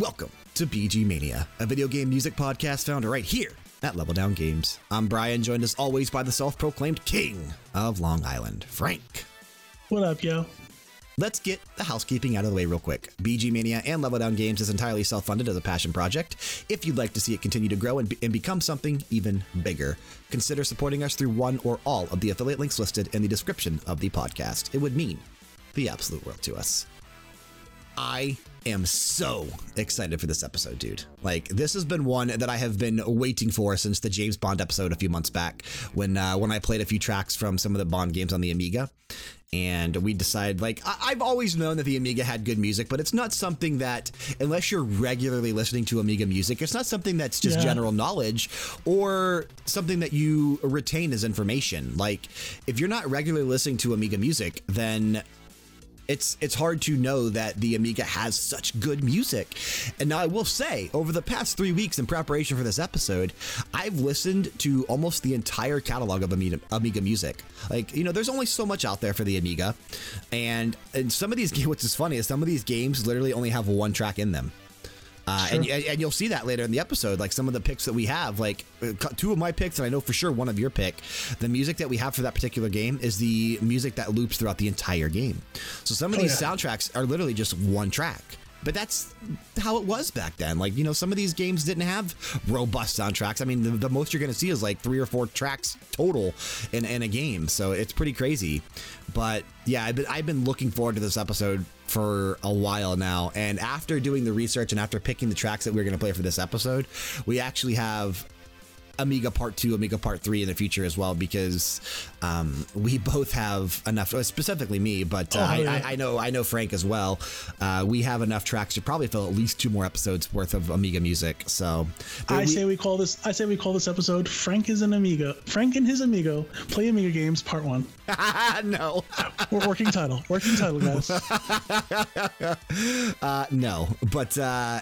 Welcome to BG Mania, a video game music podcast found right here at Level Down Games. I'm Brian, joined as always by the self proclaimed king of Long Island, Frank. What up, yo? Let's get the housekeeping out of the way real quick. BG Mania and Level Down Games is entirely self funded as a passion project. If you'd like to see it continue to grow and, be and become something even bigger, consider supporting us through one or all of the affiliate links listed in the description of the podcast. It would mean the absolute world to us. I am so excited for this episode, dude. Like, this has been one that I have been waiting for since the James Bond episode a few months back when, uh, when I played a few tracks from some of the Bond games on the Amiga. And we decided, like, I- I've always known that the Amiga had good music, but it's not something that, unless you're regularly listening to Amiga music, it's not something that's just Yeah. general knowledge or something that you retain as information. Like, if you're not regularly listening to Amiga music, then it's it's hard to know that the Amiga has such good music. And now I will say, over the past three weeks in preparation for this episode, I've listened to almost the entire catalog of Amiga, Amiga music. Like, you know, there's only so much out there for the Amiga. And, and some of these games, is funny, is some of these games literally only have one track in them. Uh, and, and you'll see that later in the episode. Like some of the picks that we have, like uh, two of my picks, and I know for sure one of your pick. The music that we have for that particular game is the music that loops throughout the entire game. So some of Oh, these yeah. soundtracks are literally just one track. But that's how it was back then. Like, you know, some of these games didn't have robust soundtracks. I mean, the, the most you're going to see is like three or four tracks total in, in a game. So it's pretty crazy. But yeah, I've been, I've been looking forward to this episode for a while now. And after doing the research and after picking the tracks that we are going to play for this episode, we actually have Amiga Part 2, Amiga Part 3 in the future as well because um, we both have enough, uh, specifically me, but uh, Oh, I, yeah. I, I know I know Frank as well. Uh, we have enough tracks to probably fill at least two more episodes worth of Amiga music. So I we- say we call this. I say we call this episode "Frank is an Amiga. Frank and his Amigo play Amiga games, Part One. no, We're working title. Working title, guys. uh, no, but uh,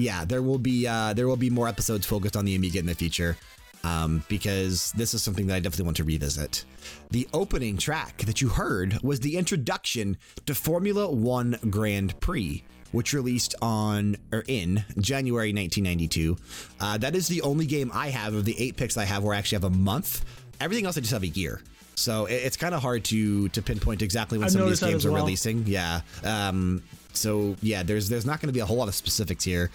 yeah, there will be uh, there will be more episodes focused on the Amiga in the future. Um, because this is something that I definitely want to revisit. The opening track that you heard was the introduction to Formula One Grand Prix, which released on or in January 1992. Uh, that is the only game I have of the eight picks I have where I actually have a month. Everything else I just have a year. So it's kind of hard to to pinpoint exactly when I've some of these games are well. releasing. Yeah. Um, so yeah, there's there's not going to be a whole lot of specifics here.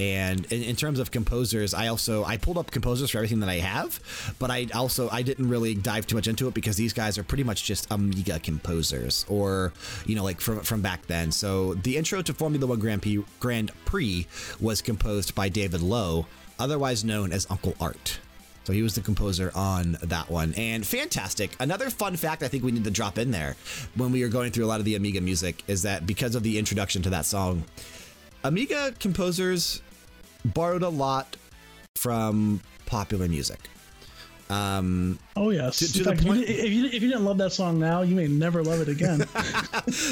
And in, in terms of composers, I also I pulled up composers for everything that I have, but I also I didn't really dive too much into it because these guys are pretty much just Amiga composers, or you know like from from back then. So the intro to Formula One Grand Prix, Grand Prix was composed by David Lowe, otherwise known as Uncle Art. So he was the composer on that one. And fantastic. Another fun fact I think we need to drop in there when we are going through a lot of the Amiga music is that because of the introduction to that song, Amiga composers borrowed a lot from popular music. Um, Oh yes. To- to In the if, point- you, if, you, if you didn't love that song now, you may never love it again.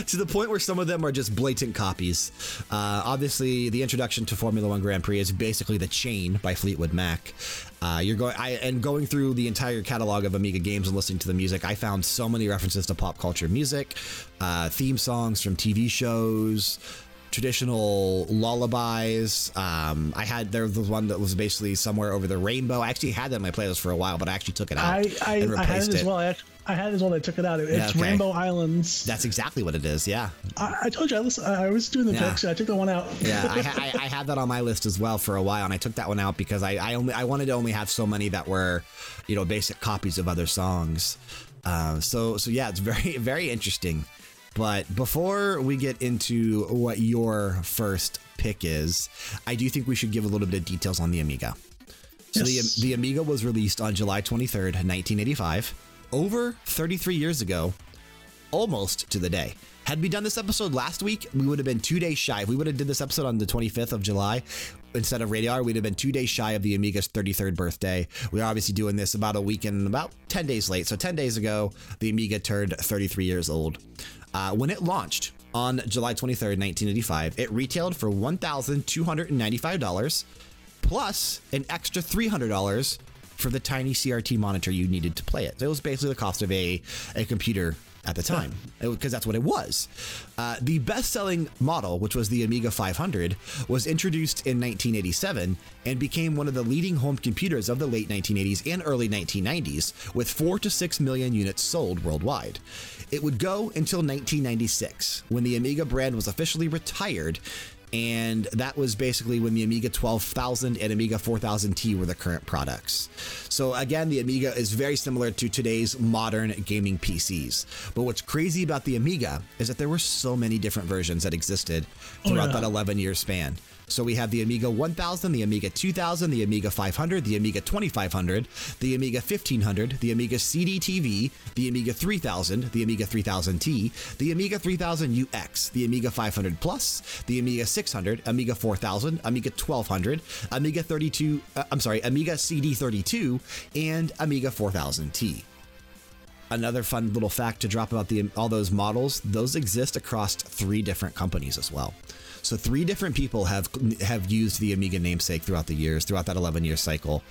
to the point where some of them are just blatant copies. Uh, obviously, the introduction to Formula One Grand Prix is basically the Chain by Fleetwood Mac. Uh, you're going, I, and going through the entire catalog of Amiga games and listening to the music, I found so many references to pop culture music, uh, theme songs from TV shows. Traditional lullabies. Um, I had there was one that was basically somewhere over the rainbow. I actually had that in my playlist for a while, but I actually took it out I I, and I had replaced it as well. I, act- I had as well. I took it out. It- Yeah, It's okay. Rainbow Islands. That's exactly what it is. Yeah, I, I told you I, listen, I was doing the Yeah. picks. I took that one out. Yeah, I, I, I had that on my list as well for a while, and I took that one out because I, I only I wanted to only have so many that were, you know, basic copies of other songs. Uh, so so yeah, it's very very interesting. But before we get into what your first pick is, I do think we should give a little bit of details on the Amiga. So Yes. the, the Amiga was released on July 23rd, 1985, over 33 years ago, almost to the day. Had we done this episode last week, we would have been two days shy. If we would have did this episode on the 25th of July instead of Radar, we'd have been two days shy of the Amiga's 33rd birthday. We're obviously doing this about a week and about 10 days late. So 10 days ago, the Amiga turned 33 years old. Uh, when it launched on July 23rd, 1985, it retailed for $1,295 plus an extra $300 for the tiny CRT monitor you needed to play it. So it was basically the cost of a, a computer at the time because that's what it was. Uh, the best selling model, which was the Amiga 500, was introduced in 1987 and became one of the leading home computers of the late 1980s and early 1990s, with 4 to 6 million units sold worldwide. It would go until 1996 when the Amiga brand was officially retired and that was basically when the Amiga 12000 and Amiga 4000T were the current products. So, again, the Amiga is very similar to today's modern gaming PCs. But what's crazy about the Amiga is that there were so many different versions that existed oh, throughout that 11 year span. So we have the Amiga 1000, the Amiga 2000, the Amiga 500, the Amiga 2500, the Amiga 1500, the Amiga CD-TV, the Amiga 3000, the Amiga 3000T, the Amiga 3000 UX, the Amiga 500 Plus, the Amiga 600, Amiga 4000, Amiga 1200, Amiga 32, uh, I'm sorry, Amiga CD32, and Amiga 4000T another fun little fact to drop about the all those models those exist across three different companies as well so three different people have have used the amiga namesake throughout the years throughout that 11 year cycle.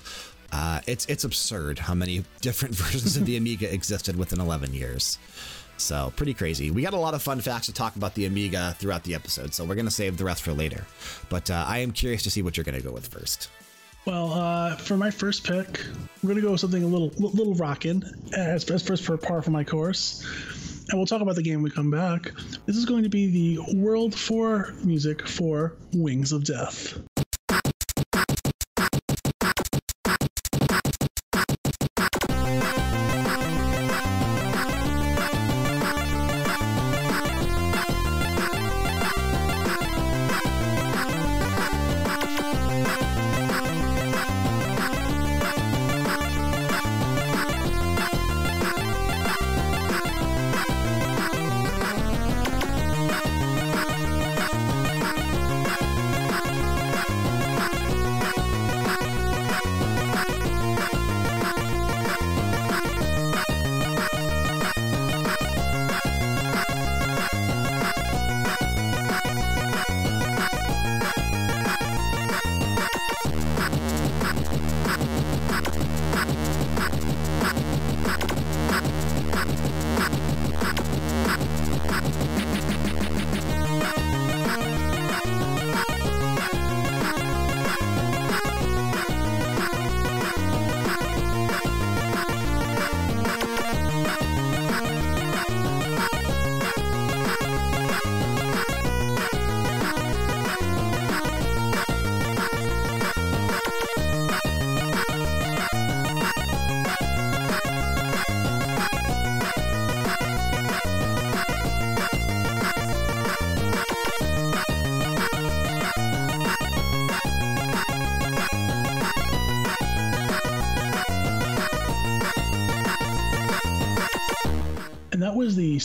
Uh, it's it's absurd how many different versions of the amiga existed within 11 years. So pretty crazy. We got a lot of fun facts to talk about the amiga throughout the episode so we're going to save the rest for later. But uh, i am curious to see what you're going to go with first. Well, uh, for my first pick, we're gonna go with something a little little rockin' as, as first for par for my course, and we'll talk about the game when we come back. This is going to be the World 4 music for Wings of Death.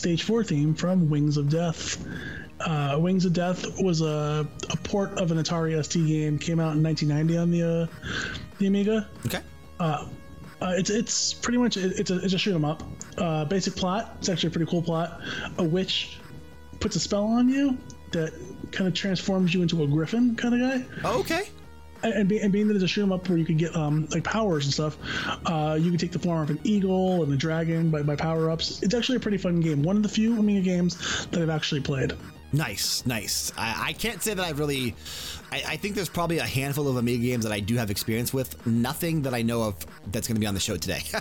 Stage four theme from Wings of Death. Uh, Wings of Death was a, a, port of an Atari ST game. Came out in 1990 on the uh, the Amiga. Okay. Uh, uh, it's it's pretty much it, it's a it's a shoot 'em up. Uh, basic plot. It's actually a pretty cool plot. A witch puts a spell on you that kind of transforms you into a griffin kind of guy. Okay and, be, and being that it's a shoot 'em up where you can get um, like powers and stuff, uh, you can take the form of an eagle and a dragon by, by power ups. It's actually a pretty fun game. One of the few Amiga games that I've actually played. Nice, nice. I, I can't say that I've really. I, I, think there's probably a handful of Amiga games that I do have experience with. Nothing that I know of that's going to be on the show today.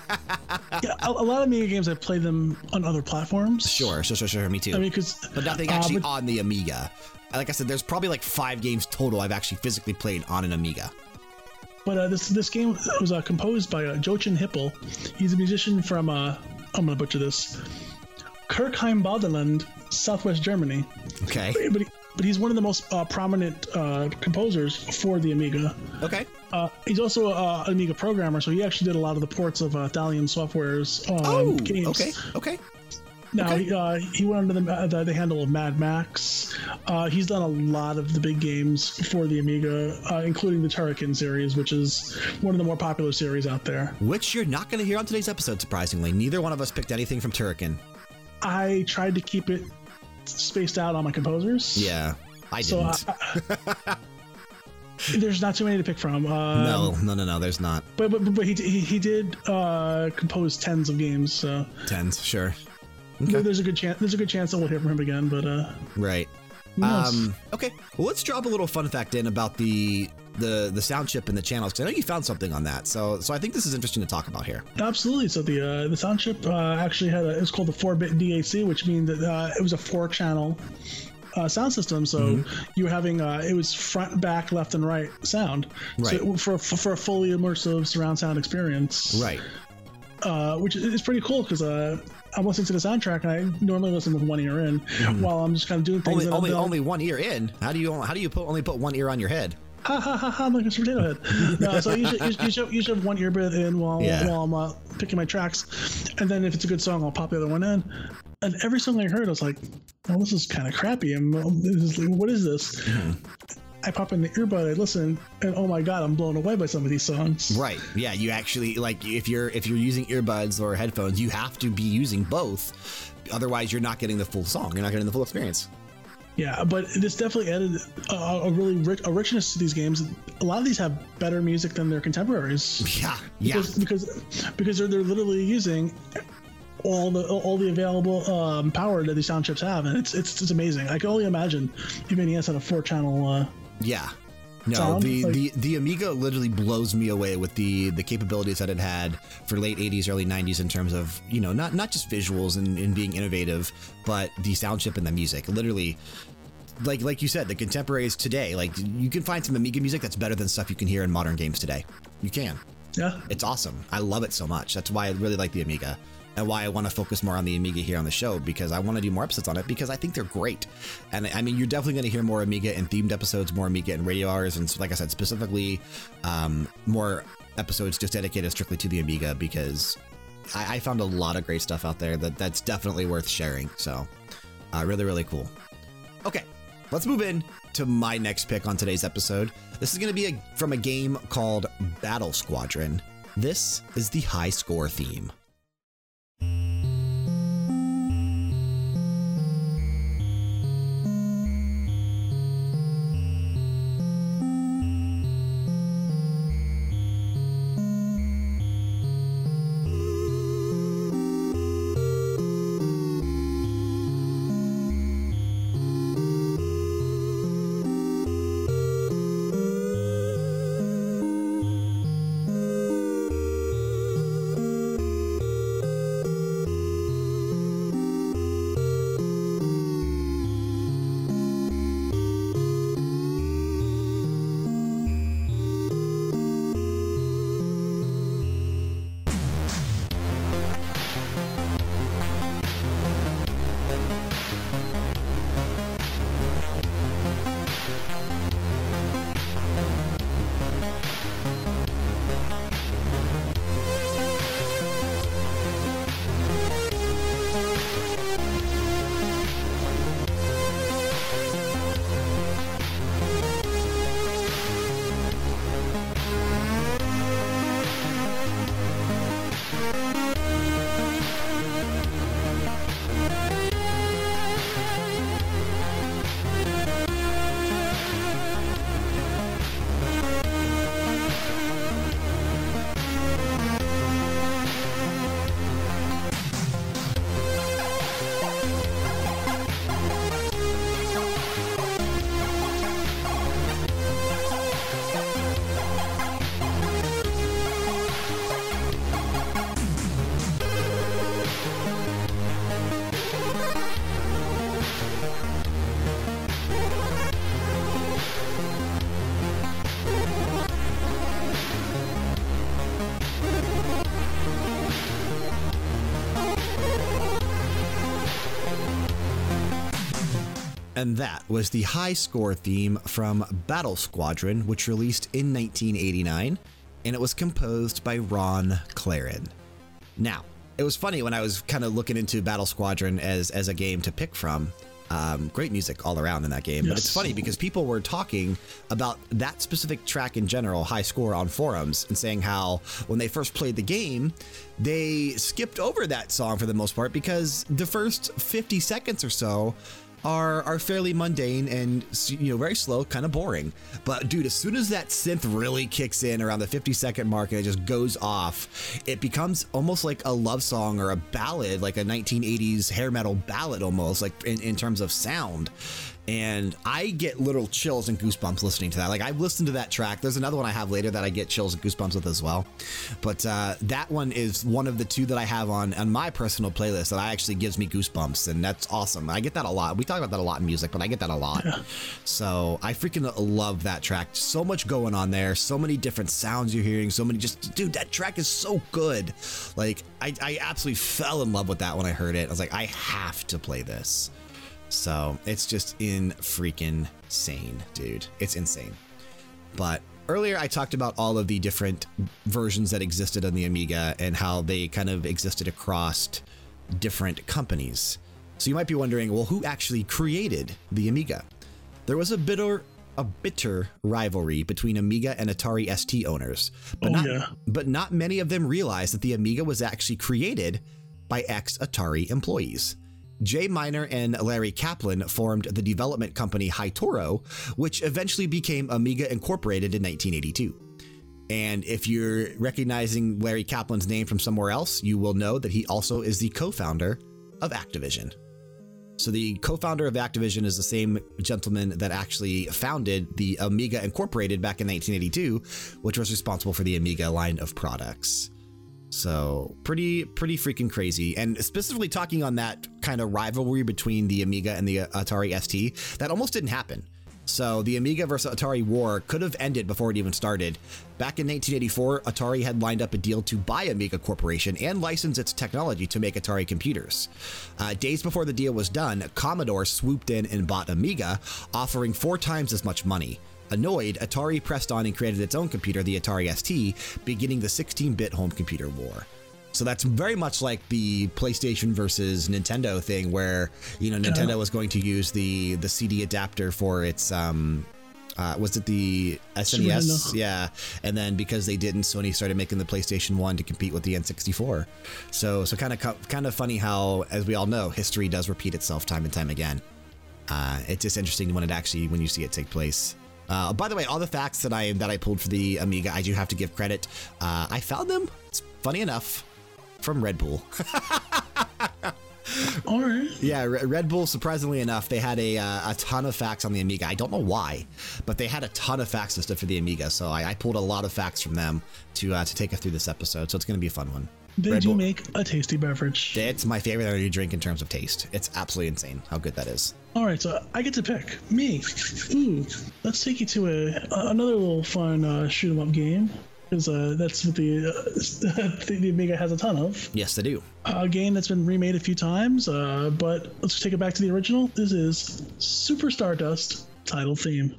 yeah, a, a, lot of Amiga games I play them on other platforms. Sure, sure, sure, sure. Me too. I mean, because but nothing actually uh, but, on the Amiga. Like I said, there's probably like five games total I've actually physically played on an Amiga. But uh, this this game was uh, composed by uh, Jochen Hippel. He's a musician from uh, I'm gonna butcher this, Kirchheim Badeland, Southwest Germany. Okay. But, he, but he's one of the most uh, prominent uh, composers for the Amiga. Okay. Uh, he's also an Amiga programmer, so he actually did a lot of the ports of uh, Thalion Software's oh, games. Okay. Okay. Now okay. he, uh, he went under the, the, the handle of Mad Max. Uh, he's done a lot of the big games for the Amiga, uh, including the Turrican series, which is one of the more popular series out there. Which you're not going to hear on today's episode, surprisingly. Neither one of us picked anything from Turrican. I tried to keep it spaced out on my composers. Yeah, I didn't. So I, there's not too many to pick from. Um, no, no, no, no. There's not. But but, but he, he, he did uh, compose tens of games. So tens, sure. There- there's a good chance. There's a good chance that we'll hear from him again. But uh, Right. Um, okay. Well, let's drop a little fun fact in about the the the sound chip and the channels because I know you found something on that. So so I think this is interesting to talk about here. Absolutely. So the uh, the sound chip uh, actually had a, it was called the four bit DAC, which means that uh, it was a four channel uh, sound system. So Mm-hmm. you were having uh, it was front, back, left, and right sound. Right. So for for for a fully immersive surround sound experience. Right. Uh, which is is pretty cool because uh, I'm listening to the soundtrack and I normally listen with one ear in while I'm just kind of doing things. Only only doing. only one ear in. How do you how do you put only put one ear on your head? ha ha ha ha, I'm like a potato head. no, so you should, you, should, you, should, have one earbud in while, Yeah. while I'm uh, picking my tracks. And then if it's a good song, I'll pop the other one in. And every song I heard, I was like, well, this is kind of crappy. I'm, this is like, what is this? I pop in the earbud, I listen, and oh my God, I'm blown away by some of these songs. Right. Yeah. You actually like if you're if you're using earbuds or headphones, you have to be using both. Otherwise, you're not getting the full song. You're not getting the full experience. Yeah, but this definitely added a, a really rich, a richness to these games. A lot of these have better music than their contemporaries. Yeah. Yeah. because because because they're, they're literally using all the all the available um, power that these sound chips have, and it's it's, it's amazing. I can only imagine if NES had a four channel. Uh, Yeah. No, sound, the, like- the the Amiga literally blows me away with the the capabilities that it had for late 80s, early 90s in terms of, you know, not not just visuals and, and being innovative, but the sound chip and the music. Literally like like you said, the contemporaries today, like you can find some Amiga music that's better than stuff you can hear in modern games today. You can. yeah, It's awesome. I love it so much. That's why I really like the Amiga and why I want to focus more on the Amiga here on the show because I want to do more episodes on it because I think they're great. And I mean, you're definitely going to hear more Amiga and themed episodes, more Amiga and radio hours, and like I said, specifically um, more episodes just dedicated strictly to the Amiga because I, I found a lot of great stuff out there that that's definitely worth sharing. So, uh, really, really cool. Okay, let's move in to my next pick on today's episode. This is going to be a, from a game called Battle Squadron. This is the high score theme. And that was the high score theme from Battle Squadron, which released in 1989, and it was composed by Ron Klaren. Now, it was funny when I was kind of looking into Battle Squadron as, as a game to pick from. Um, great music all around in that game. But it's funny because people were talking about that specific track in general, High Score, on forums and saying how when they first played the game, they skipped over that song for the most part because the first 50 seconds or so are are fairly mundane and you know very slow, kind of boring. But dude, as soon as that synth really kicks in around the 50 second mark and it just goes off, it becomes almost like a love song or a ballad, like a 1980s hair metal ballad almost, like in, in terms of sound and I get little chills and goosebumps listening to that. Like I've listened to that track. There's another one I have later that I get chills and goosebumps with as well. But uh, that one is one of the two that I have on on my personal playlist that I actually gives me goosebumps, and that's awesome. I get that a lot. We talk about that a lot in music, but I get that a lot. So I freaking love that track. So much going on there. So many different sounds you're hearing. So many just dude, that track is so good. Like I, I absolutely fell in love with that when I heard it. I was like, I have to play this. So it's just in freaking insane, dude. It's insane. But earlier I talked about all of the different versions that existed on the Amiga and how they kind of existed across different companies. So you might be wondering, well, who actually created the Amiga? There was a bitter a bitter rivalry between Amiga and Atari ST owners, but, Oh, not, yeah. but not many of them realized that the Amiga was actually created by ex Atari employees. Jay Miner and Larry Kaplan formed the development company Toro, which eventually became Amiga Incorporated in 1982. And if you're recognizing Larry Kaplan's name from somewhere else, you will know that he also is the co founder of Activision. So, the co founder of Activision is the same gentleman that actually founded the Amiga Incorporated back in 1982, which was responsible for the Amiga line of products. So pretty, pretty freaking crazy. And specifically talking on that kind of rivalry between the Amiga and the Atari ST, that almost didn't happen. So the Amiga versus Atari war could have ended before it even started. Back in 1984, Atari had lined up a deal to buy Amiga Corporation and license its technology to make Atari computers. Uh, days before the deal was done, Commodore swooped in and bought Amiga, offering four times as much money. Annoyed, Atari pressed on and created its own computer, the Atari ST, beginning the 16 bit home computer war. So that's very much like the PlayStation versus Nintendo thing, where you know Nintendo was going to use the the CD adapter for its um, uh, was it the SNES? Yeah, and then because they didn't, Sony started making the PlayStation One to compete with the N64. So so kind of kind of funny how, as we all know, history does repeat itself time and time again. Uh, it's just interesting when it actually when you see it take place. Uh, by the way, all the facts that I that I pulled for the Amiga, I do have to give credit. Uh, I found them. It's funny enough from Red Bull. All right. yeah, Red Bull. Surprisingly enough, they had a uh, a ton of facts on the Amiga. I don't know why, but they had a ton of facts and stuff for the Amiga. So I, I pulled a lot of facts from them to uh, to take us through this episode. So it's going to be a fun one. They Red do Bull. make a tasty beverage. It's my favorite energy drink in terms of taste. It's absolutely insane how good that is. All right, so I get to pick me. Ooh, let's take you to a, a another little fun uh, shoot 'em up game. Because uh, that's what the, uh, the the Amiga has a ton of. Yes, they do. A game that's been remade a few times, uh, but let's take it back to the original. This is Super Stardust title theme.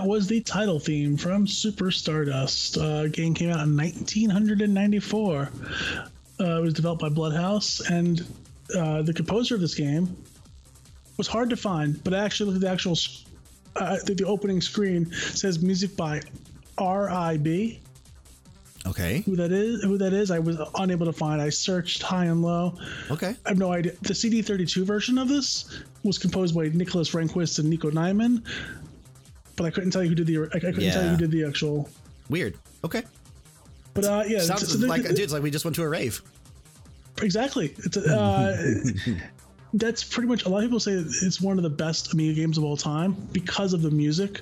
That was the title theme from Super Stardust. Uh, game came out in 1994. Uh, it was developed by Bloodhouse, and uh, the composer of this game was hard to find, but I actually looked at the actual, uh, think the opening screen says music by R.I.B. Okay. who that is. Who that is, I was unable to find. I searched high and low. Okay. I have no idea. The CD32 version of this was composed by Nicholas Rehnquist and Nico Nyman, but I couldn't tell you who did the. I couldn't tell you who did the actual. Weird. Okay. But uh, yeah, Sounds so- like, dude, it's like we just went to a rave. Exactly. It's a, uh, that's pretty much. A lot of people say it's one of the best Amiga games of all time because of the music.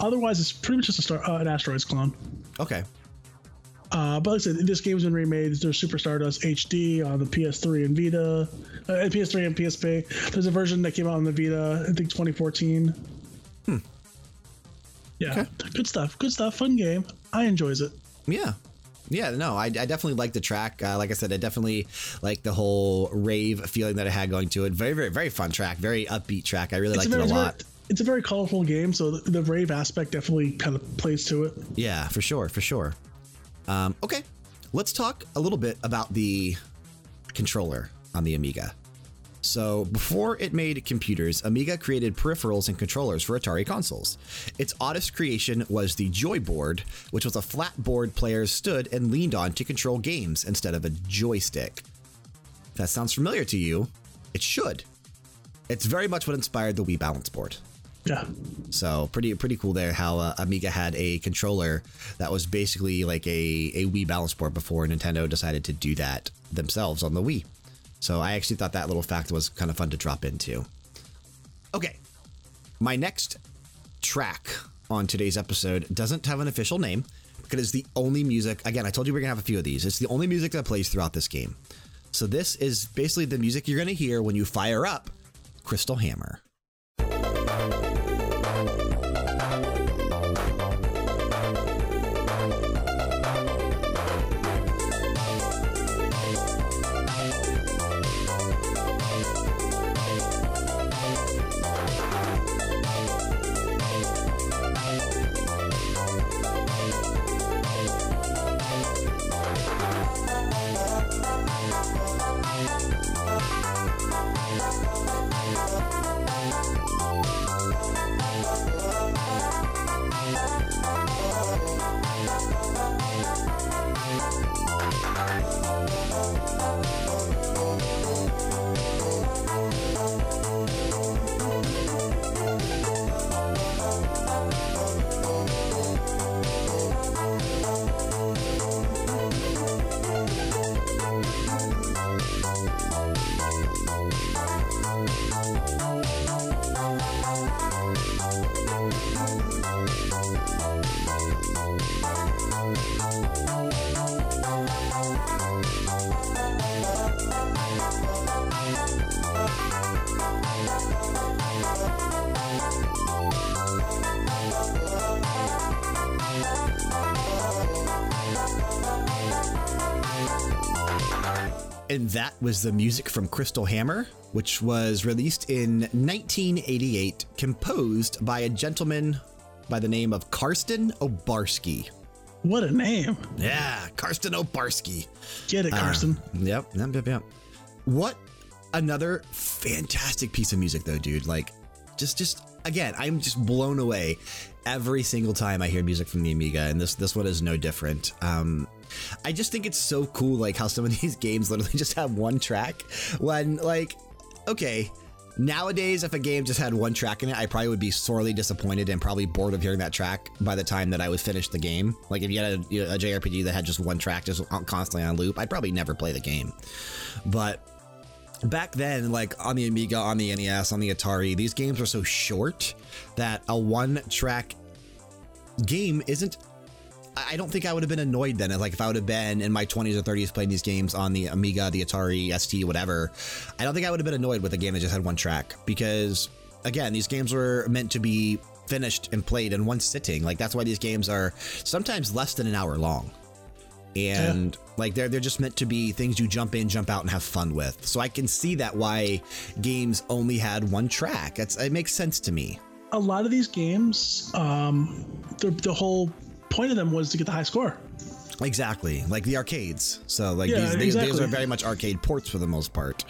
Otherwise, it's pretty much just a star, uh, an Asteroids clone. Okay. Uh, but like I said, this game's been remade. There's Super Stardust HD on the PS3 and Vita, uh, and PS3 and PSP. There's a version that came out on the Vita, I think 2014. Yeah, Okay. good stuff. Good stuff. Fun game. I enjoys it. Yeah. Yeah, no, I, I definitely like the track. Uh, like I said, I definitely like the whole rave feeling that I had going to it. Very, very, very fun track. Very upbeat track. I really It's liked very, it a it's, a very, lot. it's a very colorful game, so the, the rave aspect definitely kind of plays to it. Yeah, for sure, for sure. Um, okay, let's talk a little bit about the controller on the Amiga. So, before it made computers, Amiga created peripherals and controllers for Atari consoles. Its oddest creation was the Joyboard, which was a flat board players stood and leaned on to control games instead of a joystick. If that sounds familiar to you, it should. It's very much what inspired the Wii Balance Board. Yeah. So pretty pretty cool there how uh, Amiga had a controller that was basically like a, a Wii balance board before Nintendo decided to do that themselves on the Wii. So I actually thought that little fact was kind of fun to drop into. Okay, my next track on today's episode doesn't have an official name because it's the only music. Again, I told you we're gonna have a few of these. It's the only music that plays throughout this game. So this is basically the music you're gonna hear when you fire up Crystal Hammer. And that was the music from Crystal Hammer, which was released in 1988, composed by a gentleman by the name of Karsten Obarski. What a name. Yeah, Karsten Obarski. Get it, Ah. Karsten. Yep, yep, yep, yep. What another fantastic piece of music, though, dude. Like, just, just again, I'm just blown away every single time I hear music from the Amiga, and this this one is no different. Um, I just think it's so cool, like how some of these games literally just have one track. When, like, okay. Nowadays, if a game just had one track in it, I probably would be sorely disappointed and probably bored of hearing that track by the time that I would finish the game. Like, if you had a, a JRPG that had just one track just constantly on loop, I'd probably never play the game. But back then, like on the Amiga, on the NES, on the Atari, these games were so short that a one track game isn't. I don't think I would have been annoyed then. Like if I would have been in my 20s or 30s playing these games on the Amiga, the Atari, ST, whatever, I don't think I would have been annoyed with a game that just had one track because, again, these games were meant to be finished and played in one sitting. Like that's why these games are sometimes less than an hour long and like they're they're just meant to be things you jump in, jump out, and have fun with. So I can see that why games only had one track. That's it makes sense to me. A lot of these games, um, the, the whole point of them was to get the high score. Exactly, like the arcades. So like Yeah, these, these, these are very much arcade ports for the most part.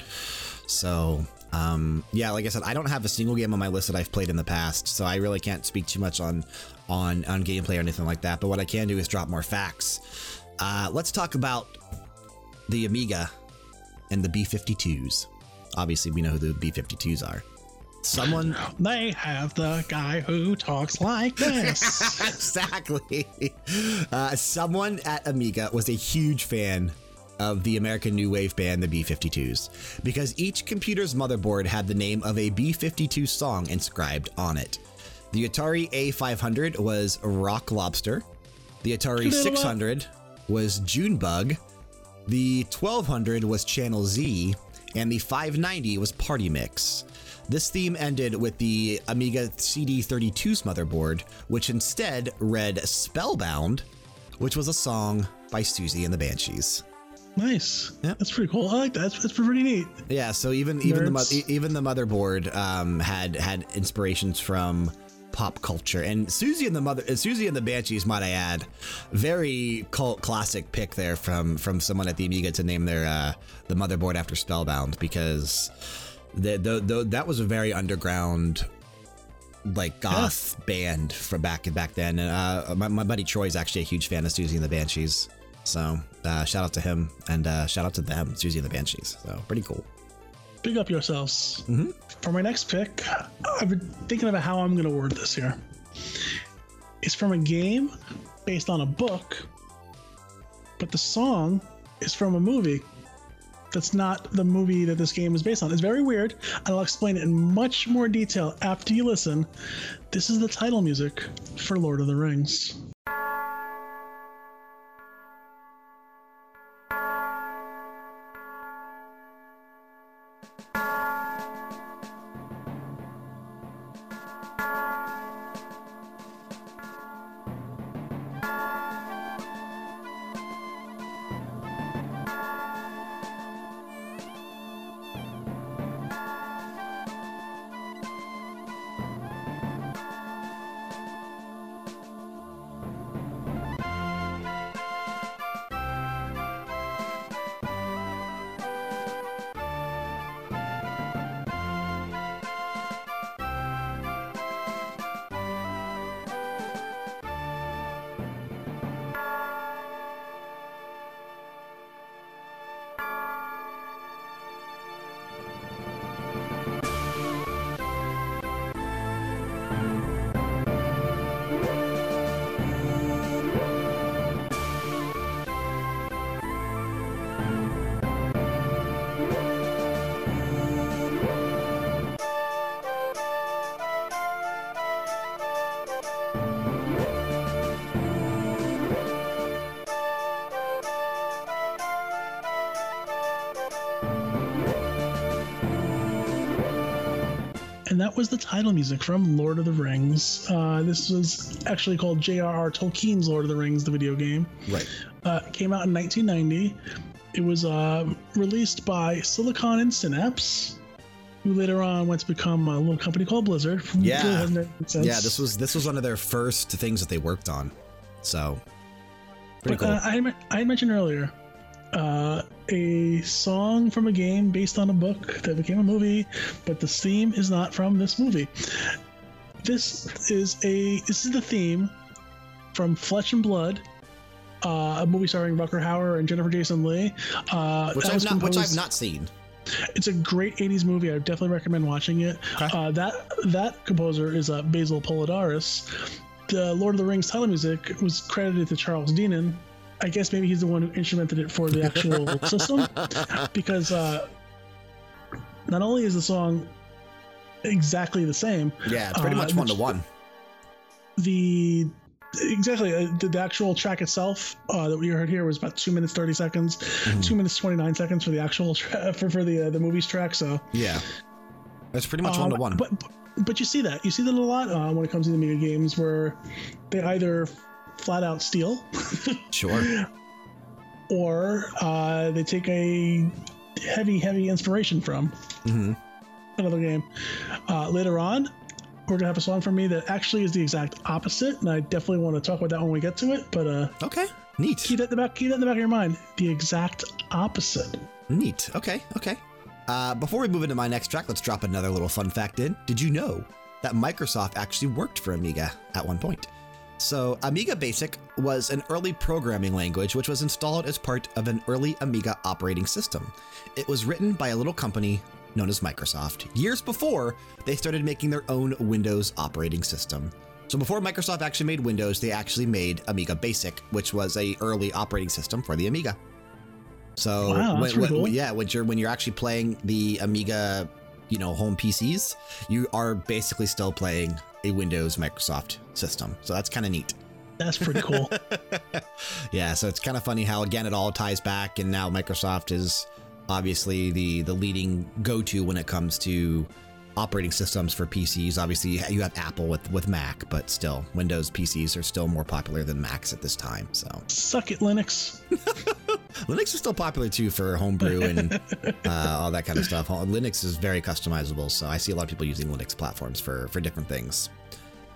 So um, yeah, like I said, I don't have a single game on my list that I've played in the past, so I really can't speak too much on on on gameplay or anything like that. But what I can do is drop more facts. Uh, let's talk about the Amiga and the B 52s. Obviously, we know who the B 52s are. Someone. They have the guy who talks like this. exactly. Uh, someone at Amiga was a huge fan of the American New Wave band, the B 52s, because each computer's motherboard had the name of a B 52 song inscribed on it. The Atari A500 was Rock Lobster, the Atari 600 was Junebug, the 1200 was Channel Z, and the 590 was Party Mix. This theme ended with the Amiga CD32's motherboard, which instead read Spellbound, which was a song by Siouxsie and the Banshees. Nice. Yeah, that's pretty cool. I like that. That's, that's pretty neat. Yeah. So even even the even the motherboard um, had had inspirations from pop culture. And Susie and the mother, Siouxsie and the Banshees, might I add, very cult classic pick there from from someone at the Amiga to name their uh, the motherboard after Spellbound because the, the, the, that was a very underground like goth yeah. band from back back then. And uh, my, my buddy Troy is actually a huge fan of Siouxsie and the Banshees. So uh, shout out to him and uh, shout out to them, Siouxsie and the Banshees. So pretty cool. Big up yourselves. Mm -hmm. For my next pick, I've been thinking about how I'm going to word this here. It's from a game based on a book, but the song is from a movie that's not the movie that this game is based on. It's very weird, and I'll explain it in much more detail after you listen. This is the title music for Lord of the Rings. And that was the title music from Lord of the Rings. Uh, this was actually called J.R.R. Tolkien's Lord of the Rings, the video game. Right. Uh, came out in 1990. It was uh, released by Silicon and Synapse, who later on went to become a little company called Blizzard. Yeah. Yeah. This was this was one of their first things that they worked on. So. Pretty but, cool. I, I mentioned earlier uh, a song from a game based on a book that became a movie, but the theme is not from this movie. This is a this is the theme from Flesh and Blood, uh, a movie starring Rutger Hauer and Jennifer Jason Leigh. Uh, which, I've not, composed, which I've not seen. It's a great '80s movie. I definitely recommend watching it. Okay. Uh, that that composer is uh, Basil Poledouris. The Lord of the Rings title music was credited to Charles Deenen, I guess maybe he's the one who instrumented it for the actual system, because uh, not only is the song exactly the same. Yeah, it's pretty uh, much one to one. The exactly uh, the, the, actual track itself uh, that we heard here was about two minutes thirty seconds, mm-hmm. two minutes twenty nine seconds for the actual tra- for for the uh, the movie's track. So yeah, that's pretty much one to one. But but you see that you see that a lot uh, when it comes to the Amiga games where they either flat out steal. sure. Or uh, they take a heavy, heavy inspiration from mm-hmm. another game. Uh, later on, we're gonna have a song from me that actually is the exact opposite, and I definitely want to talk about that when we get to it. But uh, okay, neat. Keep that in the back. Keep that in the back of your mind. The exact opposite. Neat. Okay. Okay. Uh, before we move into my next track, let's drop another little fun fact in. Did you know that Microsoft actually worked for Amiga at one point? So, Amiga Basic was an early programming language which was installed as part of an early Amiga operating system. It was written by a little company known as Microsoft years before they started making their own Windows operating system. So before Microsoft actually made Windows, they actually made Amiga Basic, which was a early operating system for the Amiga. So Wow, when, when- cool. yeah, when you're when you're actually playing the Amiga, you know, home PCs, you are basically still playing a Windows Microsoft system. So that's kind of neat. That's pretty cool. Yeah, so it's kind of funny how again it all ties back, and now Microsoft is obviously the the leading go-to when it comes to operating systems for PCs. Obviously, you have Apple with with Mac, but still, Windows PCs are still more popular than Macs at this time. So Suck it, Linux. Linux is still popular too for homebrew and uh, all that kind of stuff. Linux is very customizable, so I see a lot of people using Linux platforms for for different things.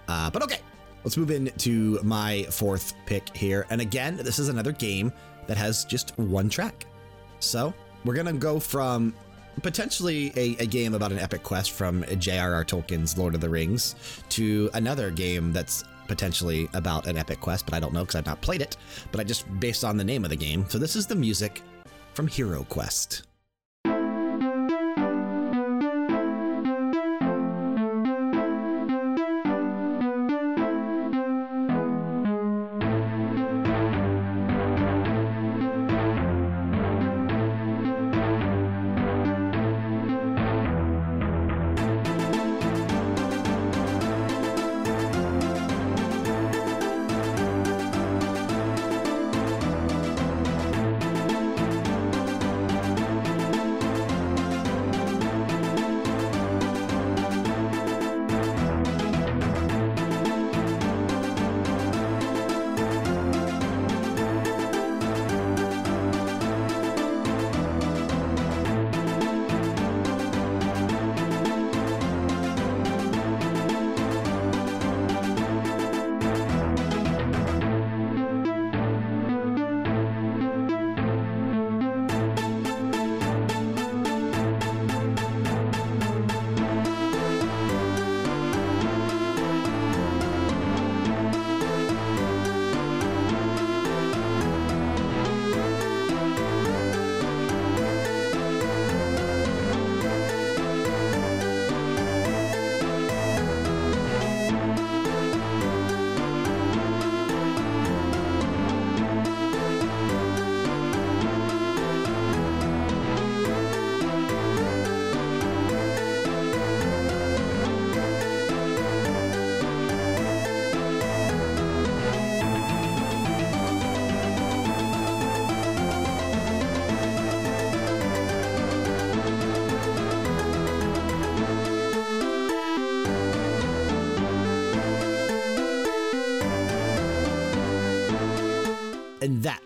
Uh, but okay, let's move into my fourth pick here. And again, this is another game that has just one track. So we're gonna go from potentially a, a game about an epic quest from J.R.R. Tolkien's Lord of the Rings to another game that's potentially about an epic quest, but I don't know because I've not played it. But I just based on the name of the game. So this is the music from Hero Quest.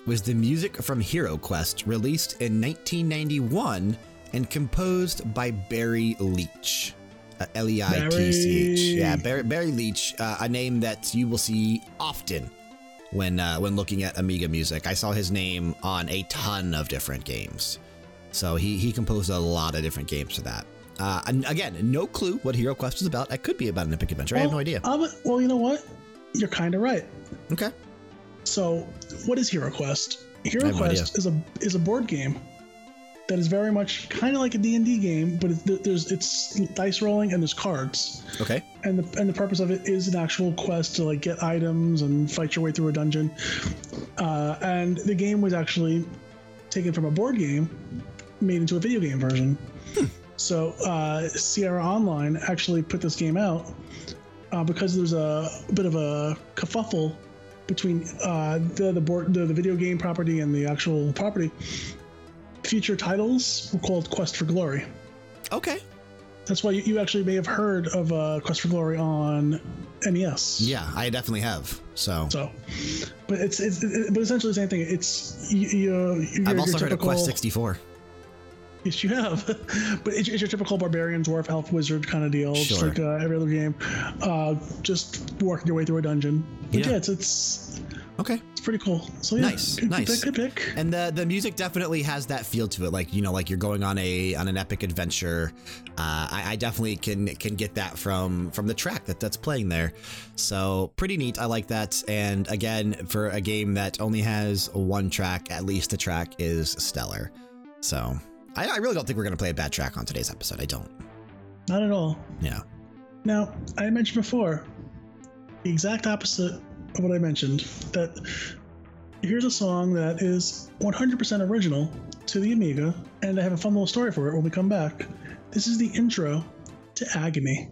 Was the music from Hero Quest, released in 1991 and composed by Barry Leitch. Uh, L E I T C H. Yeah, Barry, Barry Leitch, uh, a name that you will see often when, uh, when looking at Amiga music. I saw his name on a ton of different games. So he, he composed a lot of different games for that. Uh, and again, no clue what Hero Quest is about. It could be about an epic adventure. I have no idea. Um, well, you know what? You're kind of right. Okay. So, what is Hero Quest? Hero I no Quest is a is a board game that is very much kind of like a D&D game, but it, there's it's dice rolling and there's cards. Okay. And the and the purpose of it is an actual quest to like get items and fight your way through a dungeon. Uh, and the game was actually taken from a board game, made into a video game version. So uh, Sierra Online actually put this game out uh, because there's a, bit of a kerfuffle between uh, the the board the, the video game property and the actual property. Future titles were called Quest for Glory. Okay. That's why you, you actually may have heard of uh, Quest for Glory on NES. Yeah, I definitely have. So So, but it's it's it, but essentially the same thing. It's you. you you're, I've also heard of Quest 64. Yes, you have. but it's, it's your typical barbarian, dwarf, elf, wizard kind of deal, just like uh, every other game. Uh, just working your way through a dungeon. But Yeah. yeah, it's, it's Okay. it's pretty cool. So yeah, Nice, good, nice. Good pick. Good pick. And the the music definitely has that feel to it, like you know, like you're going on a on an epic adventure. Uh, I, I definitely can can get that from from the track that that's playing there. So pretty neat. I like that. And again, for a game that only has one track, at least the track is stellar. So I, I really don't think we're gonna play a bad track on today's episode. I don't. Not at all. Yeah. Now, I mentioned before the exact opposite of what I mentioned. That here's a song that is 100% original to the Amiga, and I have a fun little story for it when we come back. This is the intro to Agony.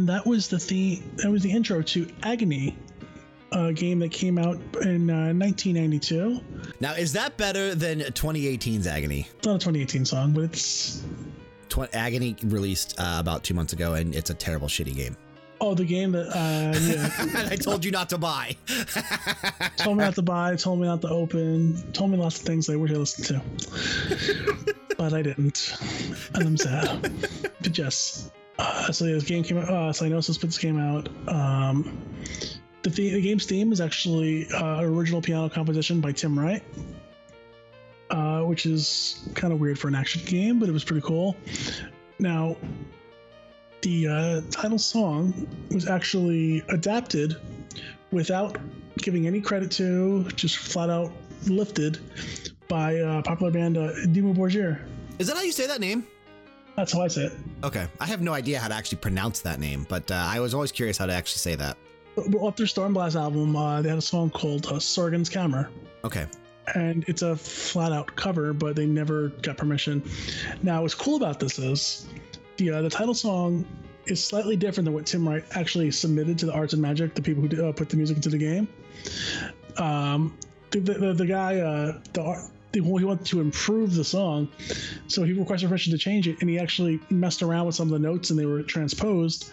And that was the theme. That was the intro to Agony, a game that came out in uh, 1992. Now, is that better than 2018's Agony? It's not a 2018 song, but it's Tw- Agony released uh, about two months ago, and it's a terrible, shitty game. oh the game that uh, yeah I told you not to buy. told me not to buy, told me not to open, told me lots of things I wish I listened to, but I didn't, and I'm sad. But yes, uh, so this game came out. Uh, Psygnosis put this game out. Um, the, the, the game's theme is actually uh, an original piano composition by Tim Wright, uh, which is kind of weird for an action game, but it was pretty cool. Now, the uh, title song was actually adapted without giving any credit to, just flat out lifted by uh, popular band uh, Dimmu Borgir. Is that how you say that name? That's how I say it. Okay. I have no idea how to actually pronounce that name, but uh, I was always curious how to actually say that. Off their Stormblast album, uh, they had a song called uh, Sorgens Kammer. Okay. and it's a flat out cover, but they never got permission. Now, what's cool about this is the uh, the title song is slightly different than what Tim Wright actually submitted to the Arts and Magic, the people who uh, put the music into the game. Um, the, the, the guy, uh, the art. He wanted to improve the song, so he requested permission to change it, and he actually messed around with some of the notes, and they were transposed.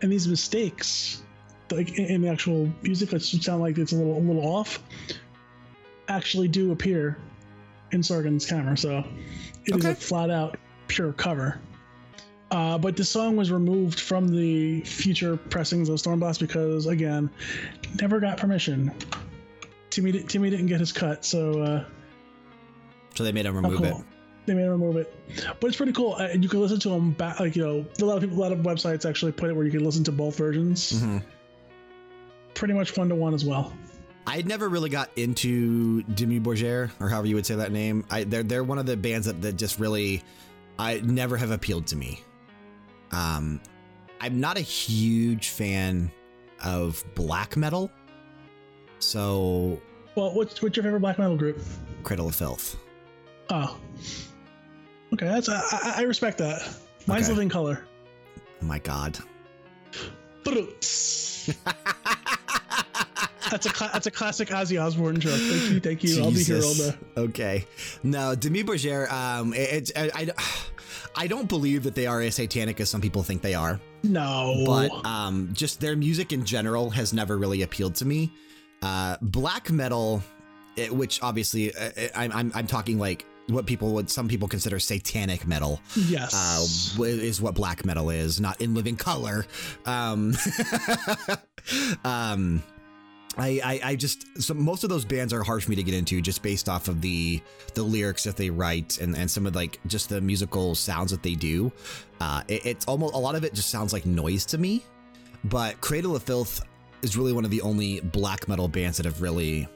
And these mistakes, like in, in the actual music, that sound like it's a little a little off actually do appear in Sorgens Kammer, so it is Okay. a flat out pure cover. Uh, but the song was removed from the future pressings of Stormblast because, again, never got permission. Timmy, Timmy didn't get his cut, so uh, So they made him remove cool. it. They made him remove it, but it's pretty cool. Uh, you can listen to them back, like you know, a lot of people, a lot of websites actually put it where you can listen to both versions. Mhm. Pretty much one to one as well. I never really got into Dimmu Borgir, or however you would say that name. I, they're they're one of the bands that, that just really, I never have appealed to me. Um, I'm not a huge fan of black metal, so Well, what's what's your favorite black metal group? Cradle of Filth. Oh, okay. That's I, I- respect that. Mine's Okay. Living Color. Oh my god. That's a that's a classic Ozzy Osbourne joke. Thank you, thank you. I'll be here all day. Okay. No, Dimmu Borgir, um, it, it, I, I, I don't believe that they are as satanic as some people think they are. No. But um, just their music in general has never really appealed to me. Uh, black metal, which obviously uh, I'm, I'm, I'm talking like what people would some people consider satanic metal. Yes, uh, is what black metal is, not in living color. Um, um, I, I, I just so most of those bands are hard for me to get into just based off of the the lyrics that they write and, and some of like just the musical sounds that they do. Uh, it, it's almost a lot of it just sounds like noise to me. But Cradle of Filth is really one of the only black metal bands that have really,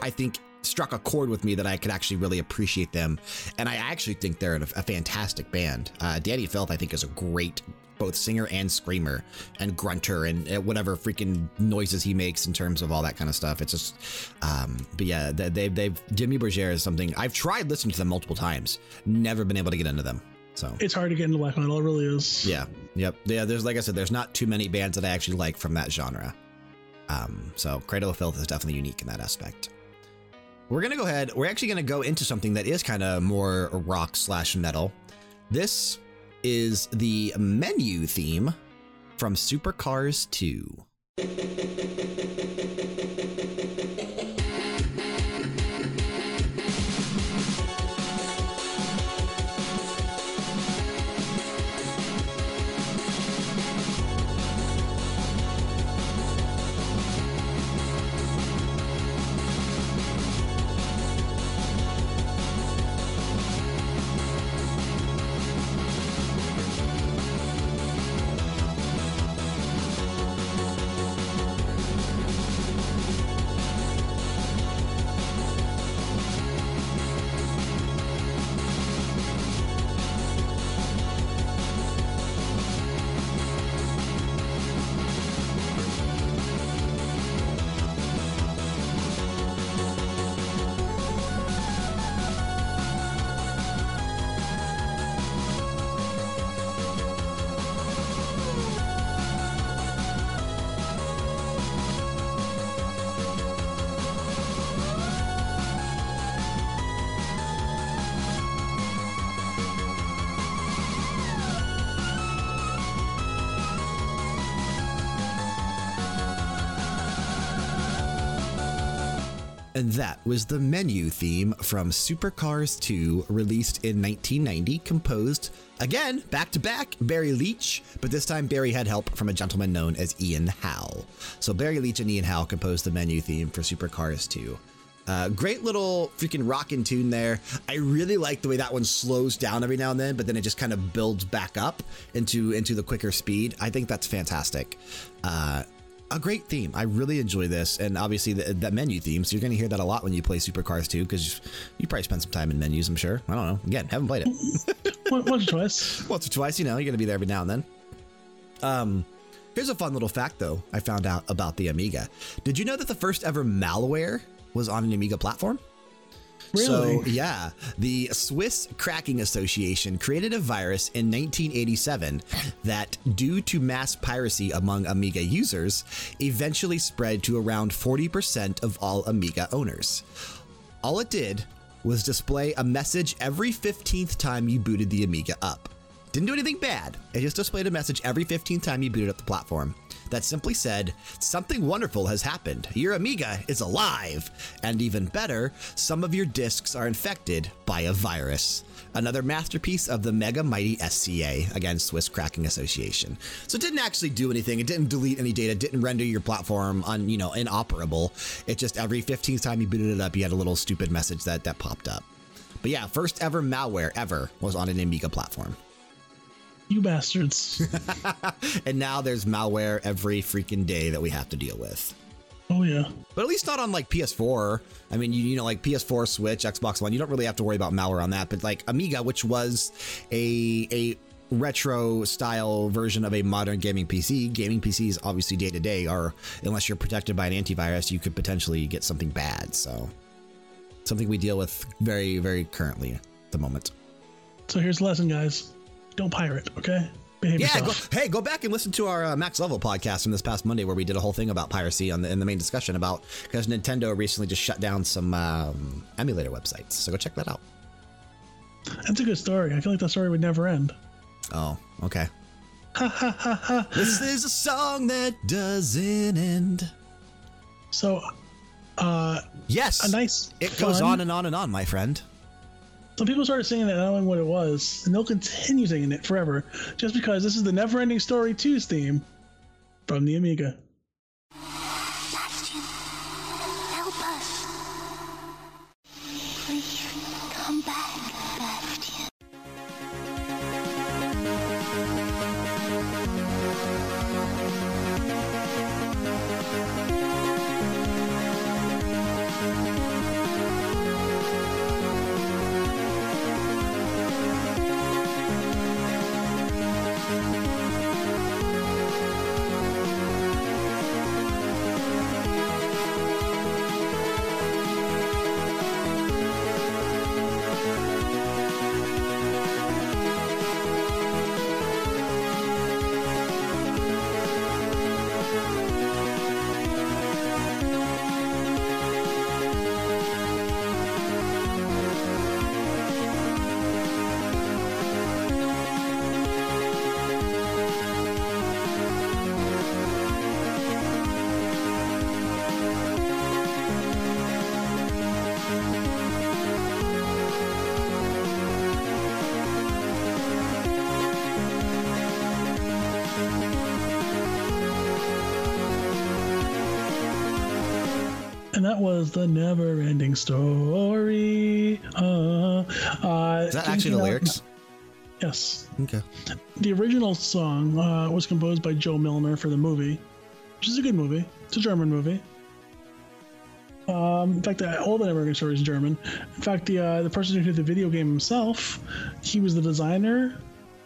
I think, struck a chord with me that I could actually really appreciate them. And I actually think they're a, a fantastic band. Uh, Dani Filth, I think, is a great both singer and screamer and grunter and uh, whatever freaking noises he makes in terms of all that kind of stuff. It's just, um, but yeah, they, they've, Dimmu Borgir is something I've tried listening to them multiple times, never been able to get into them. So it's hard to get into black metal. It really is. Yeah. Yep. Yeah. There's, like I said, there's not too many bands that I actually like from that genre. Um, so Cradle of Filth is definitely unique in that aspect. We're going to go ahead. We're actually going to go into something that is kind of more rock slash metal. This is the menu theme from Supercars 2. And that was the menu theme from Supercars 2, released in 1990, composed again, back to back, Barry Leitch, but this time Barry had help from a gentleman known as Ian Howe. So Barry Leitch and Ian Howe composed the menu theme for Supercars 2. Uh, great little freaking rockin' tune there. I really like the way that one slows down every now and then, but then it just kind of builds back up into into the quicker speed. I think that's fantastic. Uh, a great theme. I really enjoy this, and obviously the, that menu theme. So you're going to hear that a lot when you play Supercars 2, because you probably spend some time in menus. I'm sure. I don't know. Again, haven't played it. Once or twice. Once or twice. You know, you're going to be there every now and then. Um, here's a fun little fact, though. I found out about the Amiga. Did you know that the first ever malware was on an Amiga platform? Really? So, yeah, the Swiss Cracking Association created a virus in 1987 that, due to mass piracy among Amiga users, eventually spread to around 40% of all Amiga owners. All it did was display a message every 15th time you booted the Amiga up. Didn't do anything bad, it just displayed a message every 15th time you booted up the platform that simply said, Something wonderful has happened. Your Amiga is alive. And even better, some of your disks are infected by a virus. Another masterpiece of the mega mighty SCA, again, Swiss Cracking Association. So it didn't actually do anything. It didn't delete any data, didn't render your platform on, you know, inoperable. It just every 15th time you booted it up, you had a little stupid message that, that popped up. But yeah, first ever malware ever was on an Amiga platform. You bastards. and now there's malware every freaking day that we have to deal with. Oh, yeah. But at least not on like PS4. I mean, you, you know, like PS4, Switch, Xbox One, you don't really have to worry about malware on that. But like Amiga, which was a, a retro style version of a modern gaming PC, gaming PCs obviously day to day are, unless you're protected by an antivirus, you could potentially get something bad. So something we deal with very, very currently at the moment. So here's the lesson, guys don't pirate, okay? behave Yeah, go, hey, go back and listen to our uh, Max Level podcast from this past Monday where we did a whole thing about piracy on the, in the main discussion about because Nintendo recently just shut down some um, emulator websites. So go check that out. That's a good story. I feel like that story would never end. Oh, okay. this is a song that doesn't end. So, uh, Yes. a nice. it goes on and on and on, my friend. Some people started singing it, not knowing what it was, and they'll continue singing it forever, just because this is the Never-Ending Story 2's theme from the Amiga. Story. Uh, uh, Is that actually the lyrics? Yes. Okay. The original song uh, was composed by Joe Milner for the movie, which is a good movie. It's a German movie. Um, in fact, all the Never-Ending Story is German. In fact, the uh, the person who did the video game himself, he was the designer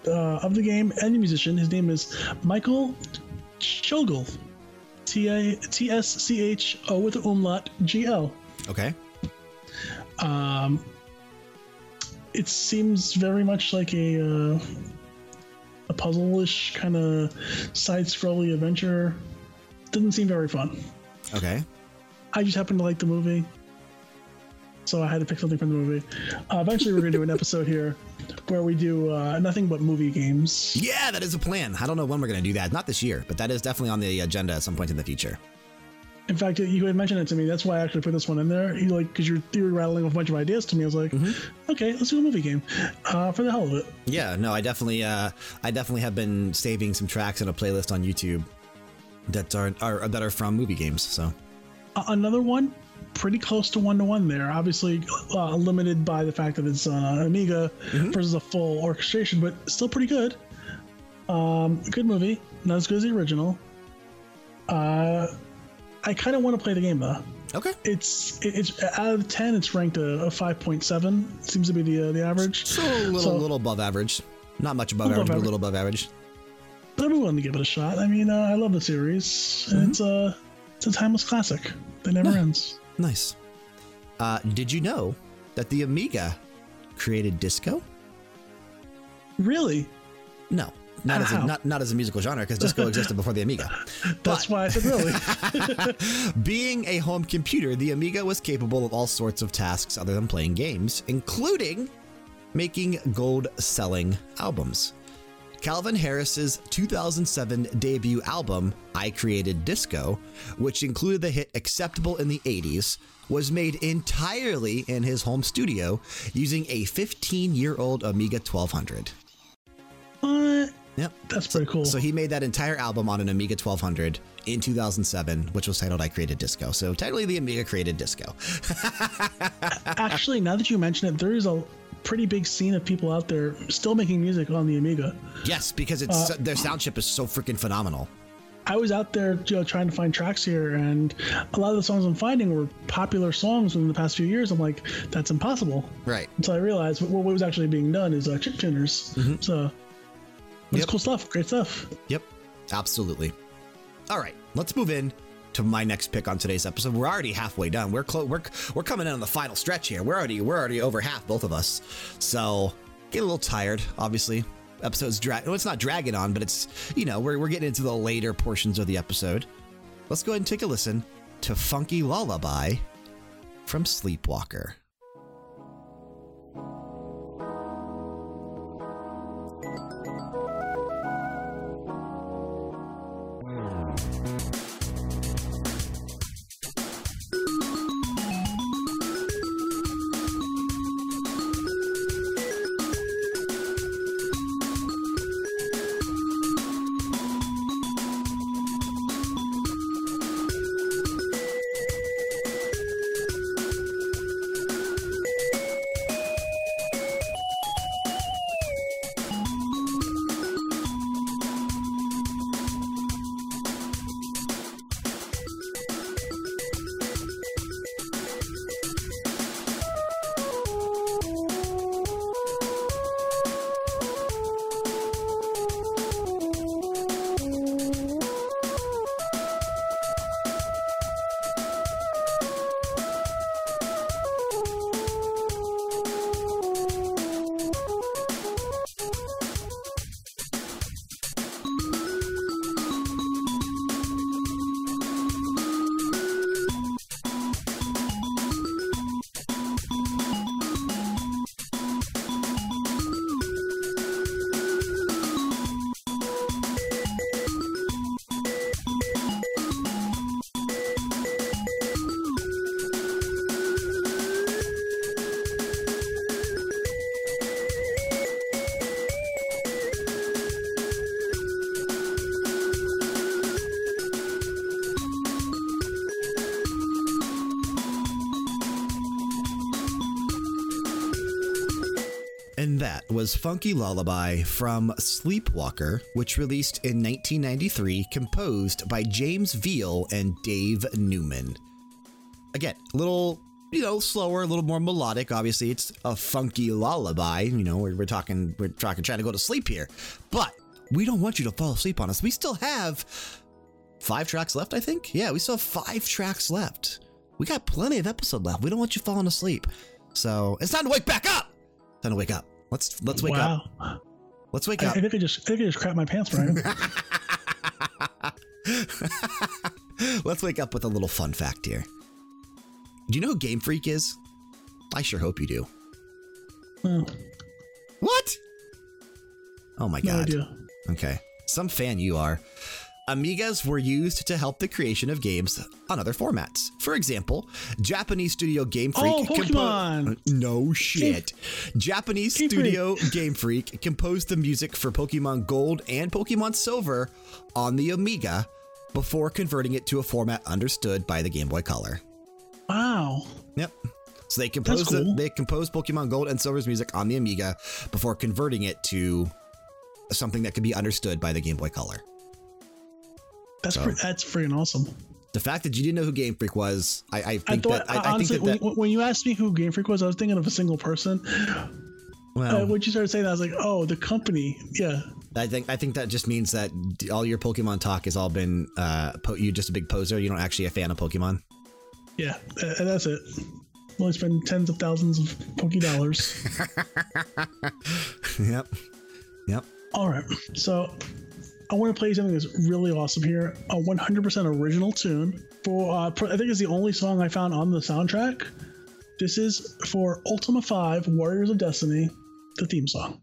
uh, of the game and the musician. His name is Michael Schogel. T A T S C H O with an umlaut G L. Okay. Um, it seems very much like a uh, a puzzle-ish kind of side-scrolly adventure. Didn't seem very fun. Okay. I just happened to like the movie, so I had to pick something from the movie. Uh, eventually, we're gonna do an episode here where we do uh, nothing but movie games. Yeah, that is a plan. I don't know when we're going to do that. Not this year, but that is definitely on the agenda at some point in the future. In fact, you had mentioned it to me. That's why I actually put this one in there. You like because you're you were rattling off a bunch of ideas to me. I was like, okay, let's do a movie game uh, for the hell of it. Yeah, no, I definitely, uh, I definitely have been saving some tracks in a playlist on YouTube that are, are that are from movie games. So A- another one pretty close to one to one there obviously uh, limited by the fact that it's uh, amiga versus a full orchestration but still pretty good um good movie not as good as the original uh i kind of want to play the game though. Okay, it's it, it's out of 10 it's ranked a, a 5.7 seems to be the uh, the average. So a little, So- little above average. Not much above Little average, but a little above average. but i'd be willing to give it a shot. I mean uh, i love the series and it's a it's a timeless classic that never ends. Nice. Uh, did you know that the Amiga created disco? really? No, not as a, not not as a musical genre because disco existed before the Amiga. that's why i said really Being a home computer, the Amiga was capable of all sorts of tasks other than playing games, including making gold selling albums. Calvin Harris's 2007 debut album, I Created Disco, which included the hit Acceptable in the 80s, was made entirely in his home studio using a 15 year old Amiga 1200. what Yep. That's pretty cool. So he made that entire album on an Amiga 1200 in 2007, which was titled I Created Disco. So technically, the Amiga created disco. Actually, now that you mention it, there is a pretty big scene of people out there still making music on the Amiga. Yes, because it's their sound chip is so freaking phenomenal. I was out there you know, trying to find tracks here, and a lot of the songs I'm finding were popular songs in the past few years. I'm like, that's impossible. Right. Until I realized what, what was actually being done is uh, chip tuners. So, it's Yep. cool stuff. Great stuff. Yep. Absolutely. All right, let's move in to my next pick on today's episode. We're already halfway done. We're close. We're we're coming in on the final stretch here. We're already we're already over half, both of us. So get a little tired, obviously. Episode's drag. Well, it's not dragging on, but it's, you know, we're, we're getting into the later portions of the episode. Let's go ahead and take a listen to Funky Lullaby from Sleepwalker. Funky Lullaby from Sleepwalker, which released in 1993, composed by James Veal and Dave Newman. Again, a little, you know, slower, a little more melodic. Obviously, it's a funky lullaby. You know, we're, we're talking, we're talking, trying to go to sleep here. But we don't want you to fall asleep on us. We still have five tracks left, I think. Yeah, we still have five tracks left. We got plenty of episode left. We don't want you falling asleep. So it's time to wake back up. Time to wake up. Let's let's wake wow. up. Let's wake I, I up. think I just I think I just crap my pants, Brian. Let's wake up with a little fun fact here. Do you know who Game Freak is? I sure hope you do. no, What? Oh my no god. idea. Okay. Some fan you are. Amigas were used to help the creation of games on other formats. For example, Japanese studio Game Freak. Oh, Pokemon! no shit. Japanese studio Game Freak composed the music for Pokemon Gold and Pokemon Silver on the Amiga before converting it to a format understood by the Game Boy Color. Wow. Yep. So they composed the- they composed Pokemon Gold and Silver's music on the Amiga before converting it to something that could be understood by the Game Boy Color. That's So- that's freaking awesome. The fact that you didn't know who Game Freak was, I, I I thought that I, I honestly think that, when, when you asked me who Game Freak was, I was thinking of a single person. well, Uh, when you started saying that, I was like, oh, the company. Yeah. I think I think that just means that all your Pokemon talk has all been uh, po- you just a big poser. You don't actually a fan of Pokemon. Yeah. Uh, that's it. Only spend tens of thousands of Poké dollars. yep, yep. All right. So I want to play something that's really awesome here. A 100% original tune for, uh, I think it's the only song I found on the soundtrack. This is for Ultima 5 Warriors of Destiny, the theme song.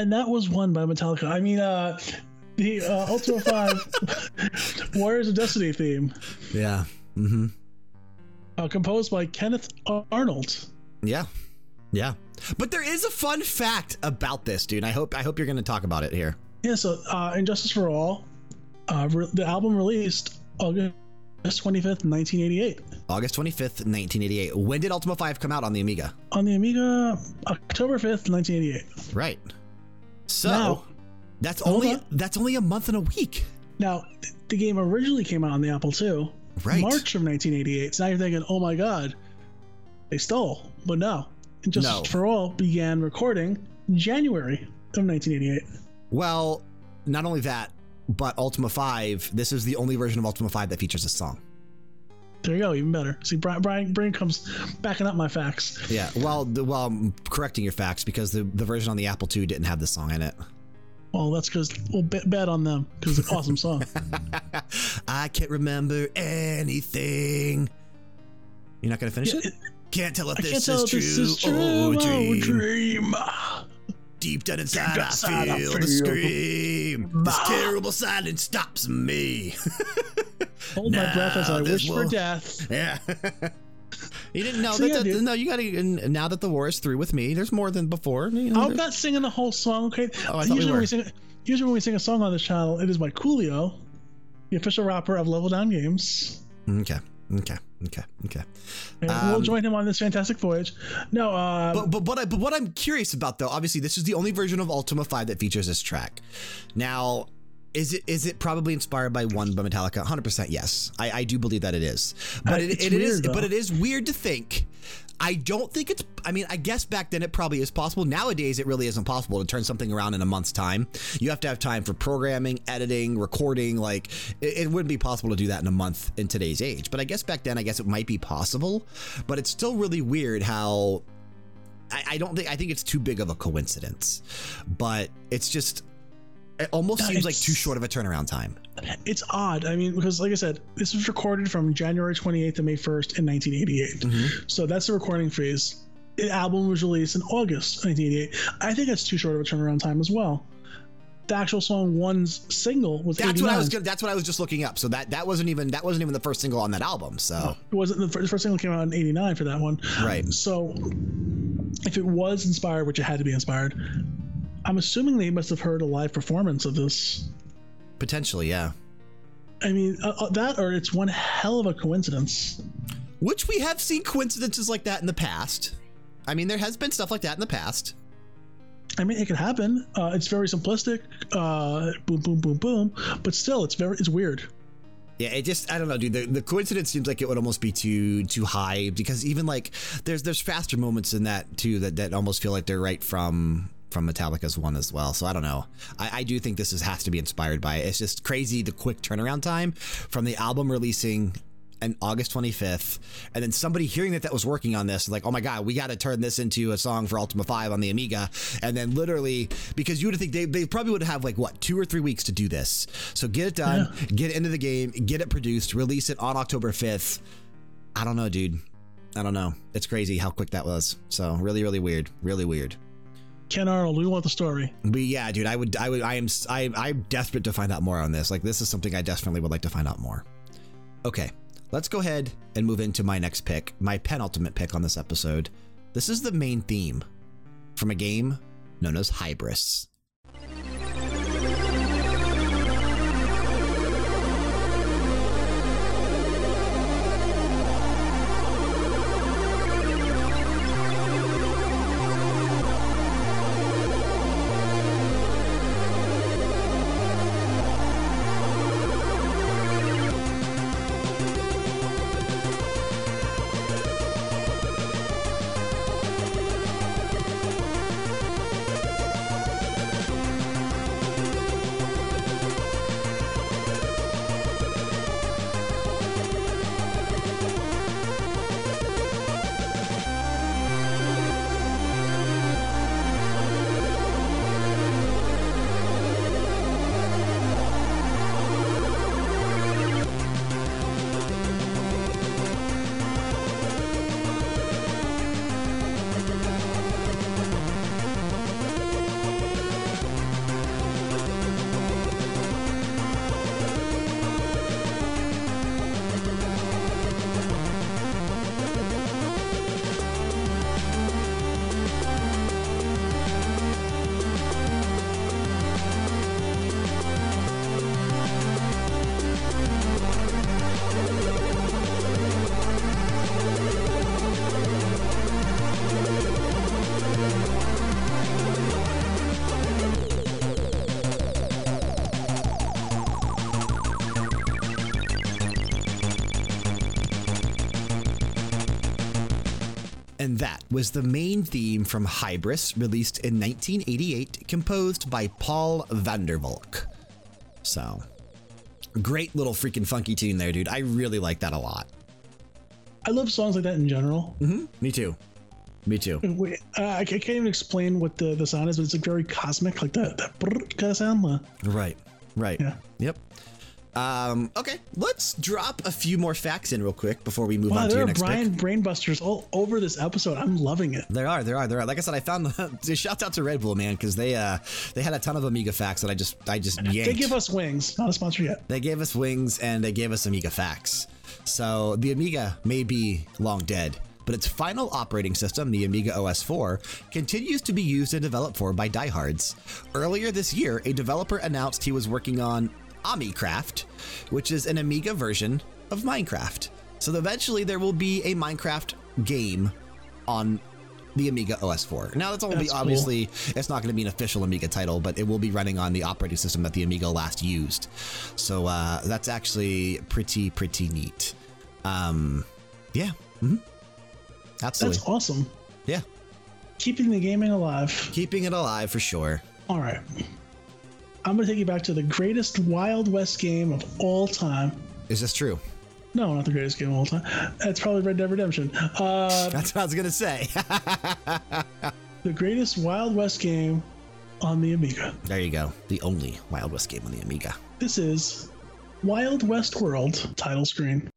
And that was won by Metallica. I mean, uh, the uh, Ultima Five Warriors of Destiny theme, Yeah. Mm-hmm. uh, composed by Kenneth Arnold. Yeah. Yeah. But there is a fun fact about this, dude. I hope I hope you're going to talk about it here. Yeah, so uh, And Justice for All, uh, the album released August 25th, 1988. August 25th, 1988. When did Ultima 5 come out on the Amiga? On the Amiga, October 5th, 1988. Right. So Now- that's only on. that's only a month and a week. Now, the game originally came out on the Apple II, Right. March of 1988. So now you're thinking, oh my God, they stole. But no, And Justice No. for All began recording January of 1988. Well, not only that, but Ultima 5, this is the only version of Ultima 5 that features a song. There you go, even better. See, Brian, Brian, Brian comes backing up my facts. Yeah. Well, the, well, I'm correcting your facts because the, the version on the Apple II didn't have the song in it. Well, that's because we'll bet, bet on them because it's an awesome song. I can't remember anything. You're not going to finish Yeah, it? Can't tell if this, can't tell is, if this true. is true. Oh, dream. dream. Deep down inside, Deep I inside, I feel the feel- scream. This terrible silence stops me. Hold my breath as I Now this wish for death. yeah. you didn't know So that. yeah, that- no, you got to. Now that the war is through with me, there's more than before. You know, I'm there- not singing the whole song, okay? Oh, I thought we usually, were. when we sing, usually when we sing a song on this channel, it is by Coolio, the official rapper of Level Down Games. okay. Okay. Okay. Okay. And we'll Um, join him on this fantastic voyage. No, uh, But but what I, but what I'm curious about though, obviously this is the only version of Ultima 5 that features this track. Now, is it is it probably inspired by one by Metallica? 100% yes. I, I do believe that it is. But Uh, it, it's it is weird, but it is weird to think. I don't think it's I mean, I guess back then it probably is possible. Nowadays it really isn't possible to turn something around in a month's time. You have to have time for programming, editing, recording, like it, it wouldn't be possible to do that in a month in today's age. But I guess back then I guess it might be possible, but it's still really weird how I, I don't think I think it's too big of a coincidence, but it's just it almost seems like too short of a turnaround time. it's odd. I mean, because like I said, this was recorded from January 28th to May 1st in 1988. Mm-hmm. So that's the recording phase. The album was released in August 1988. I think that's too short of a turnaround time as well. The actual song one's single was That's 89. what I was. Gonna, that's what I was just looking up. So that that wasn't even that wasn't even the first single on that album. So It wasn't the first, the first single came out in 89 for that one. right, So if it was inspired, which it had to be inspired, I'm assuming they must have heard a live performance of this. potentially, yeah. I mean, uh, uh, that or it's one hell of a coincidence. Which we have seen coincidences like that in the past. I mean, there has been stuff like that in the past. I mean, it could happen. Uh, it's very simplistic. Uh, boom, boom, boom, boom. But still, it's very, it's weird. Yeah, it just I don't know, dude. The, the coincidence seems like it would almost be too too high because even like there's there's faster moments in that too that that almost feel like they're right from from Metallica's one as well. So I don't know. I, I do think this is, has to be inspired by it. It's just crazy the quick turnaround time from the album releasing on August 25th, and then somebody hearing that that was working on this, like, oh my god, we got to turn this into a song for Ultima 5 on the Amiga, and then literally because you would think they they probably would have like what two or three weeks to do this. So get it done, get it into the game, get it produced, release it on October 5th. I don't know, dude. I don't know. It's crazy how quick that was. So really, really weird. Really weird. Ken Arnold, we want the story. But yeah, dude, I would, I would, I am, I, I'm desperate to find out more on this. Like, this is something I definitely would like to find out more. Okay, let's go ahead and move into my next pick, my penultimate pick on this episode. This is the main theme from a game known as Hybris. That was the main theme from Hybris, released in 1988, composed by Paul van der Valk. So, great little freaking funky tune there, dude. I really like that a lot. I love songs like that in general. Me too. Me too. Uh, I can't even explain what the, the sound is, but it's like very cosmic, like that, that kind of sound. Right. Right. Yeah. Yep. Um, okay, let's drop a few more facts in real quick before we move Wow, on to there your are next Brian pick. Brainbusters all over this episode. I'm loving it. There are, there are, there are. Like I said, I found the shout out to Red Bull, man, because they uh they had a ton of Amiga facts that I just I just yanked. They give us wings. Not a sponsor yet. They gave us wings and they gave us Amiga facts. So the Amiga may be long dead, but its final operating system, the Amiga OS 4, continues to be used and developed for by diehards. Earlier this year, a developer announced he was working on AmiCraft, which is an Amiga version of Minecraft. So eventually there will be a Minecraft game on the Amiga OS 4. Now, that's only That's cool. obviously it's not going to be an official Amiga title, but it will be running on the operating system that the Amiga last used. So uh, that's actually pretty pretty neat. Um, yeah, hmm absolutely. That's awesome. yeah, Keeping the gaming alive. keeping it alive for sure. All right. I'm going to take you back to the greatest Wild West game of all time. Is this true? No, not the greatest game of all time. That's probably Red Dead Redemption. Uh, That's what I was gonna say. the greatest Wild West game on the Amiga. there you go. The only Wild West game on the Amiga. This is Wild West World title screen.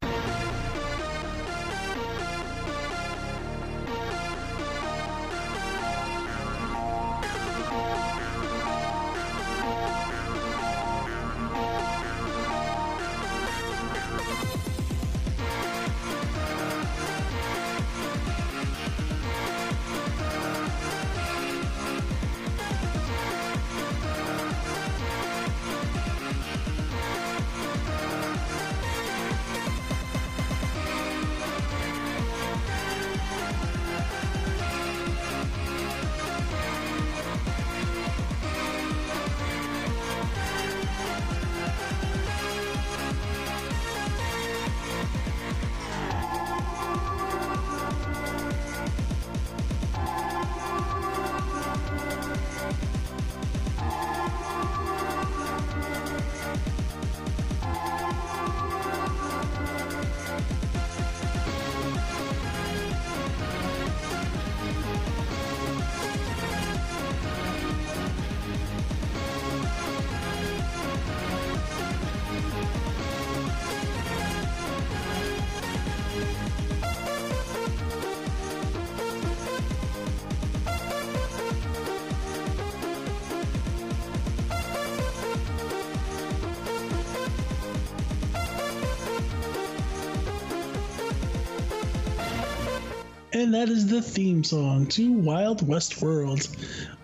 And that is the theme song to Wild West World.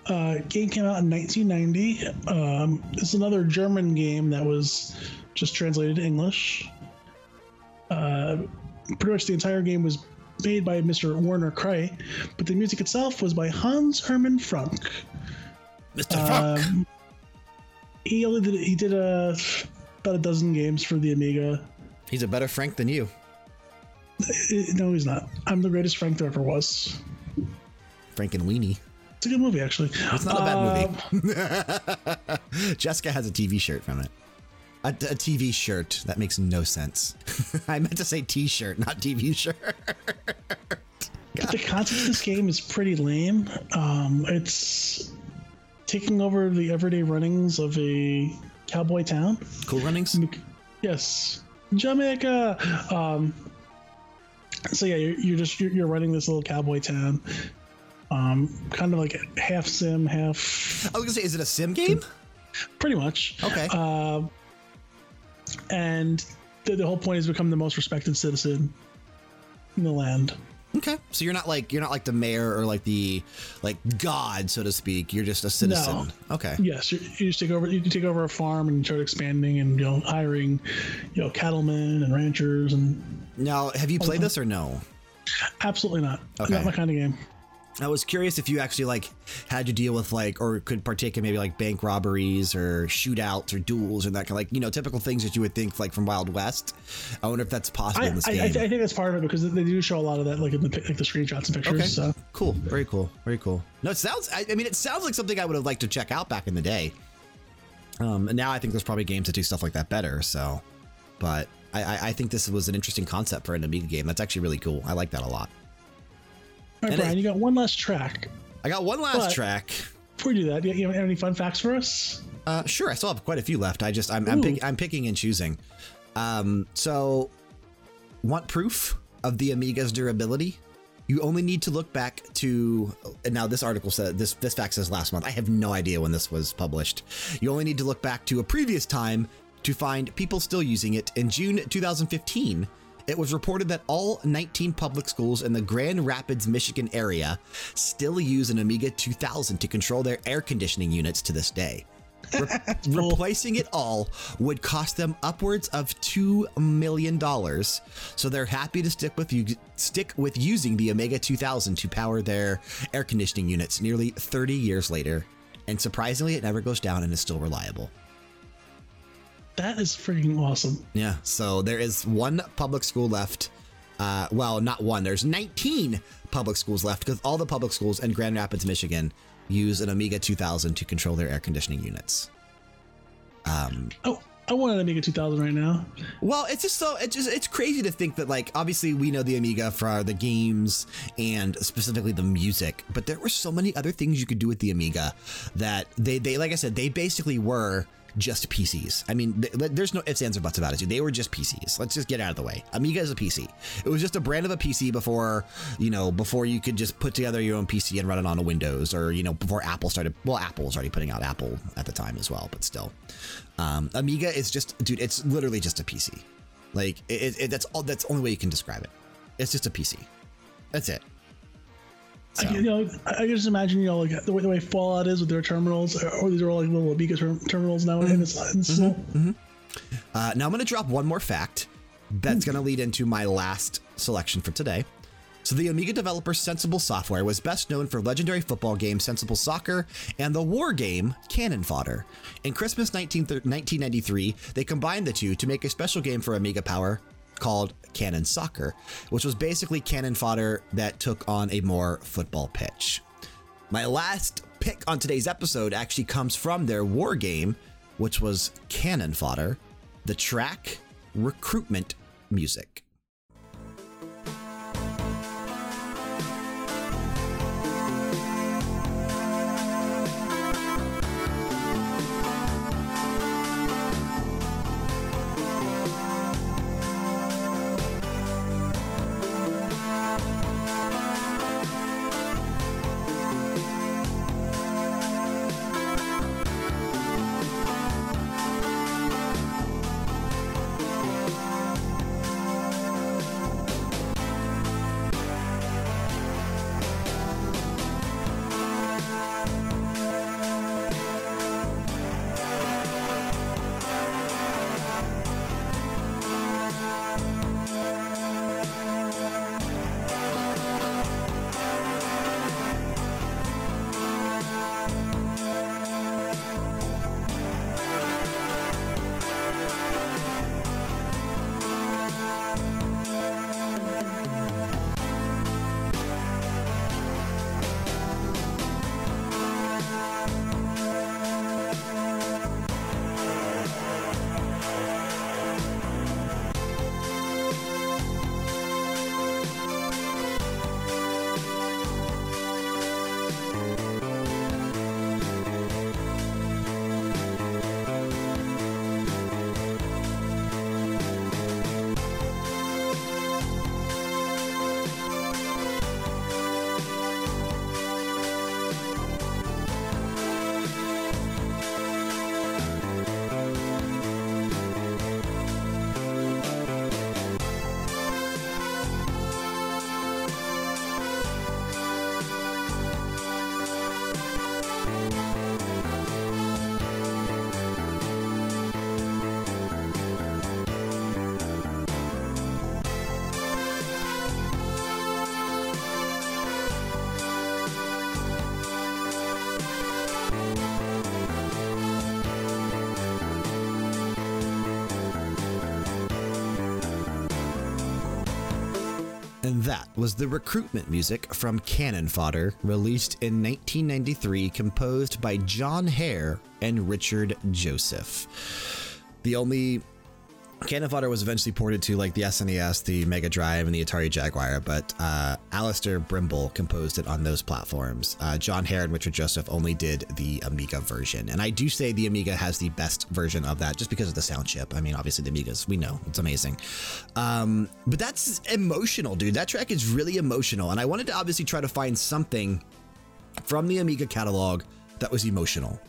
Uh, game came out in 1990. Um, it's another German game that was just translated to English. Uh, pretty much the entire game was made by Mr. Werner Krahe, but the music itself was by Hans Hermann Frank. Mr. Frank. Um, he only did he did a about a dozen games for the Amiga. He's a better Frank than you. No, he's not. I'm the greatest Frank there ever was. Frankenweenie. It's a good movie, actually. It's not a bad movie. Jessica has a TV shirt from it. A, a TV shirt. That makes no sense. I meant to say t shirt, not TV shirt. The concept of this game is pretty lame. Um, it's taking over the everyday runnings of a cowboy town. Cool runnings? Yes, Jamaica. Um, so yeah, you're, you're just you're, you're running this little cowboy town. Um, kind of like half sim, half I was going to say, is it a sim game? pretty much. Okay. Uh, and the, the whole point is become the most respected citizen in the land. Okay. So you're not like you're not like the mayor or like the like god, so to speak. You're just a citizen. Okay. Yes, you, you just take over. You can take over a farm and start expanding and you know hiring, you know, cattlemen and ranchers and Now, have you played this or no? absolutely not. Okay. Not my kind of game. I was curious if you actually like had to deal with like or could partake in maybe like bank robberies or shootouts or duels and that kind of like you know typical things that you would think like from Wild West. I wonder if that's possible I, in this I, game. I, I think that's part of it because they do show a lot of that, like in the like the screenshots and pictures. okay, So cool, very cool, very cool. No, it sounds. I, I mean, it sounds like something I would have liked to check out back in the day. Um, and now I think there's probably games that do stuff like that better. So, but I, I, I think this was an interesting concept for an Amiga game. That's actually really cool. I like that a lot. All right, And Brian, it- you got one last track. I got one last But- track. Before you do that, you, you have any fun facts for us? Uh, sure, I still have quite a few left. I just I'm I'm, pick, I'm picking and choosing. Um, so, want proof of the Amiga's durability? You only need to look back to now this article said this this fact says last month. I have no idea when this was published. You only need to look back to a previous time to find people still using it. In June 2015, it was reported that all 19 public schools in the Grand Rapids, Michigan area still use an Amiga 2000 to control their air conditioning units to this day. Re- replacing it all would cost them upwards of $2 million. So they're happy to stick with you, stick with using the Amiga 2000 to power their air conditioning units nearly 30 years later. And surprisingly, it never goes down and is still reliable. That is freaking awesome. Yeah. So there is one public school left. Uh, well, not one. There's 19 public schools left because all the public schools in Grand Rapids, Michigan use an Amiga 2000 to control their air conditioning units. Um, Oh, I want an Amiga 2000 right now. Well, it's just so it's just it's crazy to think that like obviously we know the Amiga for the games and specifically the music, but there were so many other things you could do with the Amiga that they they like I said they basically were just PCs. I mean, th there's no ifs, ands, or buts about it. Dude. They were just PCs. Let's just get out of the way. Amiga is a PC. It was just a brand of a PC before, you know, before you could just put together your own PC and run it on a Windows or, you know, before Apple started. Well, Apple was already putting out Apple at the time as well, but still. Um, Amiga is just, dude, it's literally just a PC. Like, it, it, that's all, that's the only way you can describe it. It's just a PC. That's it. I, can- you know, I I can just imagine, you know, like the way, the way Fallout is with their terminals, or, these are all like little Amiga term, terminals now, and it's, it's mm-hmm. still- mm-hmm. mm-hmm. Uh, now I'm going to drop one more fact that's going to lead into my last selection for today. So, the Amiga developer Sensible Software was best known for legendary football game Sensible Soccer and the war game Cannon Fodder. In Christmas 19, 1993, they combined the two to make a special game for Amiga Power called Cannon Soccer, which was basically cannon fodder that took on a more football pitch. My last pick on today's episode actually comes from their war game, which was Cannon Fodder, the track recruitment music. That was the recruitment music from Cannon Fodder, released in 1993, composed by Jon Hare and Richard Joseph. The only Cannon Fodder was eventually ported to like the SNES, the Mega Drive, and the Atari Jaguar, but uh, Allister Brimble composed it on those platforms. Uh, Jon Hare and Richard Joseph only did the Amiga version. And I do say the Amiga has the best version of that just because of the sound chip. I mean, obviously, the Amigas, we know it's amazing. Um, but that's emotional, dude. That track is really emotional. And I wanted to obviously try to find something from the Amiga catalog that was emotional.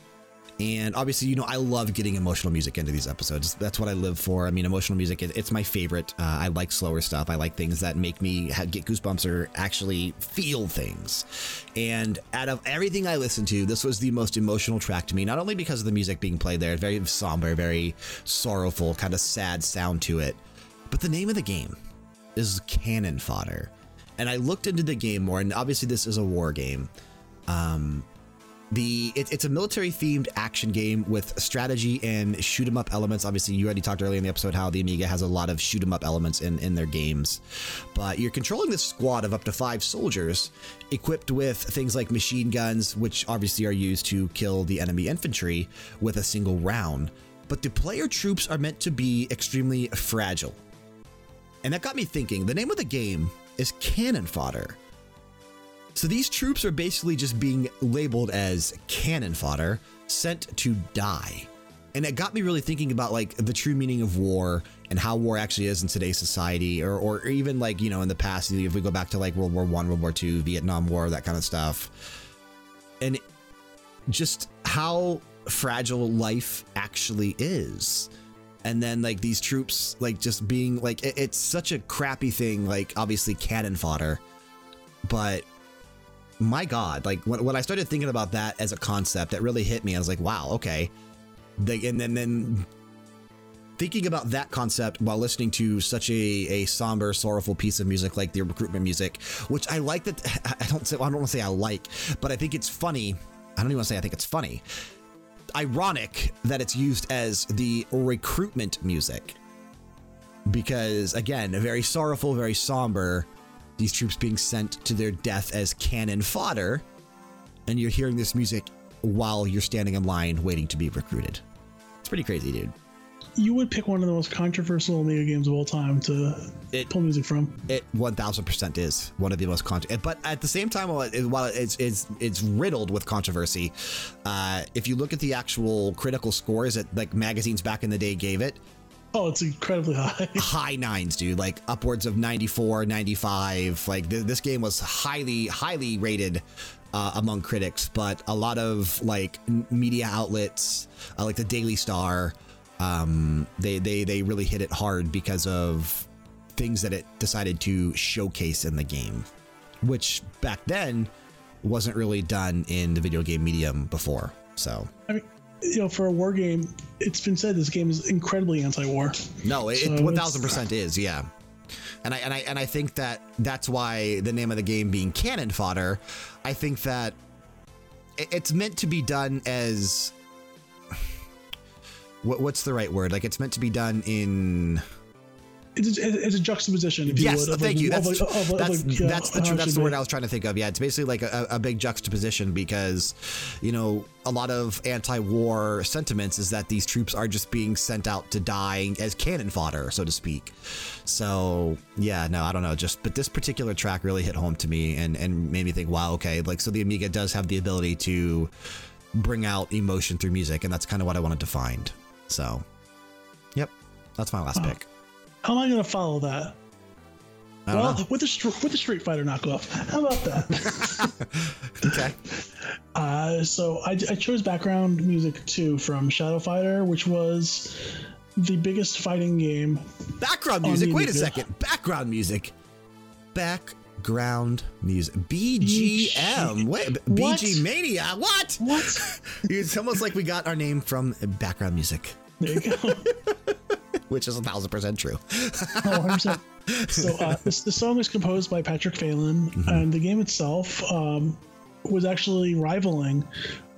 And obviously, you know, I love getting emotional music into these episodes. That's what I live for. I mean, emotional music, it's my favorite. Uh, I like slower stuff. I like things that make me get goosebumps or actually feel things. And out of everything I listened to, this was the most emotional track to me, not only because of the music being played there, very somber, very sorrowful, kind of sad sound to it, but the name of the game is Cannon Fodder. And I looked into the game more, and obviously, this is a war game. Um, the it, it's a military themed action game with strategy and shoot 'em up elements. Obviously, you already talked earlier in the episode how the Amiga has a lot of shoot 'em up elements in, in their games. But you're controlling this squad of up to five soldiers equipped with things like machine guns, which obviously are used to kill the enemy infantry with a single round. But the player troops are meant to be extremely fragile. And that got me thinking the name of the game is Cannon Fodder. So these troops are basically just being labeled as cannon fodder, sent to die. And it got me really thinking about like the true meaning of war and how war actually is in today's society, or, or even like, you know, in the past, if we go back to like World War One, World War Two, Vietnam War, that kind of stuff. And just how fragile life actually is. And then like these troops, like just being like, it, it's such a crappy thing, like obviously cannon fodder. But my God, like when, when I started thinking about that as a concept, that really hit me. I was like, wow, okay. The, and then, then thinking about that concept while listening to such a, a somber, sorrowful piece of music like the recruitment music, which I like that I don't say, I don't want to say I like, but I think it's funny. I don't even want to say I think it's funny. Ironic that it's used as the recruitment music because again, a very sorrowful, very somber, these troops being sent to their death as cannon fodder, and you're hearing this music while you're standing in line waiting to be recruited. It's pretty crazy, dude. You would pick one of the most controversial Amiga games of all time to It- pull music from. It 1000% is one of the most controversial. but at the same time while it's, it's it's riddled with controversy uh, if you look at the actual critical scores that like magazines back in the day gave it Oh, it's incredibly high. high nines, dude, like upwards of 94, 95. Like th this game was highly, highly rated uh, among critics, but a lot of like media outlets, uh, like the Daily Star, um, they, they, they really hit it hard because of things that it decided to showcase in the game, which back then wasn't really done in the video game medium before. So, I mean, you know, for a war game, it's been said this game is incredibly anti-war. No, it, So 1000% is, yeah. And I and I and I think that that's why the name of the game being cannon fodder, I think that it's meant to be done as what, what's the right word? Like it's meant to be done in It's, it's a juxtaposition. Yes, would, thank like- you. That's like- tr- of like- that's uh, that's the that's the word. I was trying to think of. Yeah, it's basically like a, a big juxtaposition because you know a lot of anti-war sentiments is that these troops are just being sent out to die as cannon fodder, so to speak. So yeah, no, I don't know. Just but this particular track really hit home to me and and made me think, wow, okay, like so the Amiga does have the ability to bring out emotion through music, and that's kind of what I wanted to find. So, yep, that's my last pick. How am I going to follow that? Well, know. with the str- with the Street Fighter knockoff. How about that? Okay. uh, so I, I chose background music too from Shadow Fighter, which was the biggest fighting game. Background music. Wait a second. Background music. Background music. BGM. Wait, What? BG Mania. What? What? It's almost like we got our name from background music, there you go. which is a thousand percent true. Oh, 100%. So uh, this, the song was composed by Patrick Phelan, Mm-hmm. and the game itself um, was actually rivaling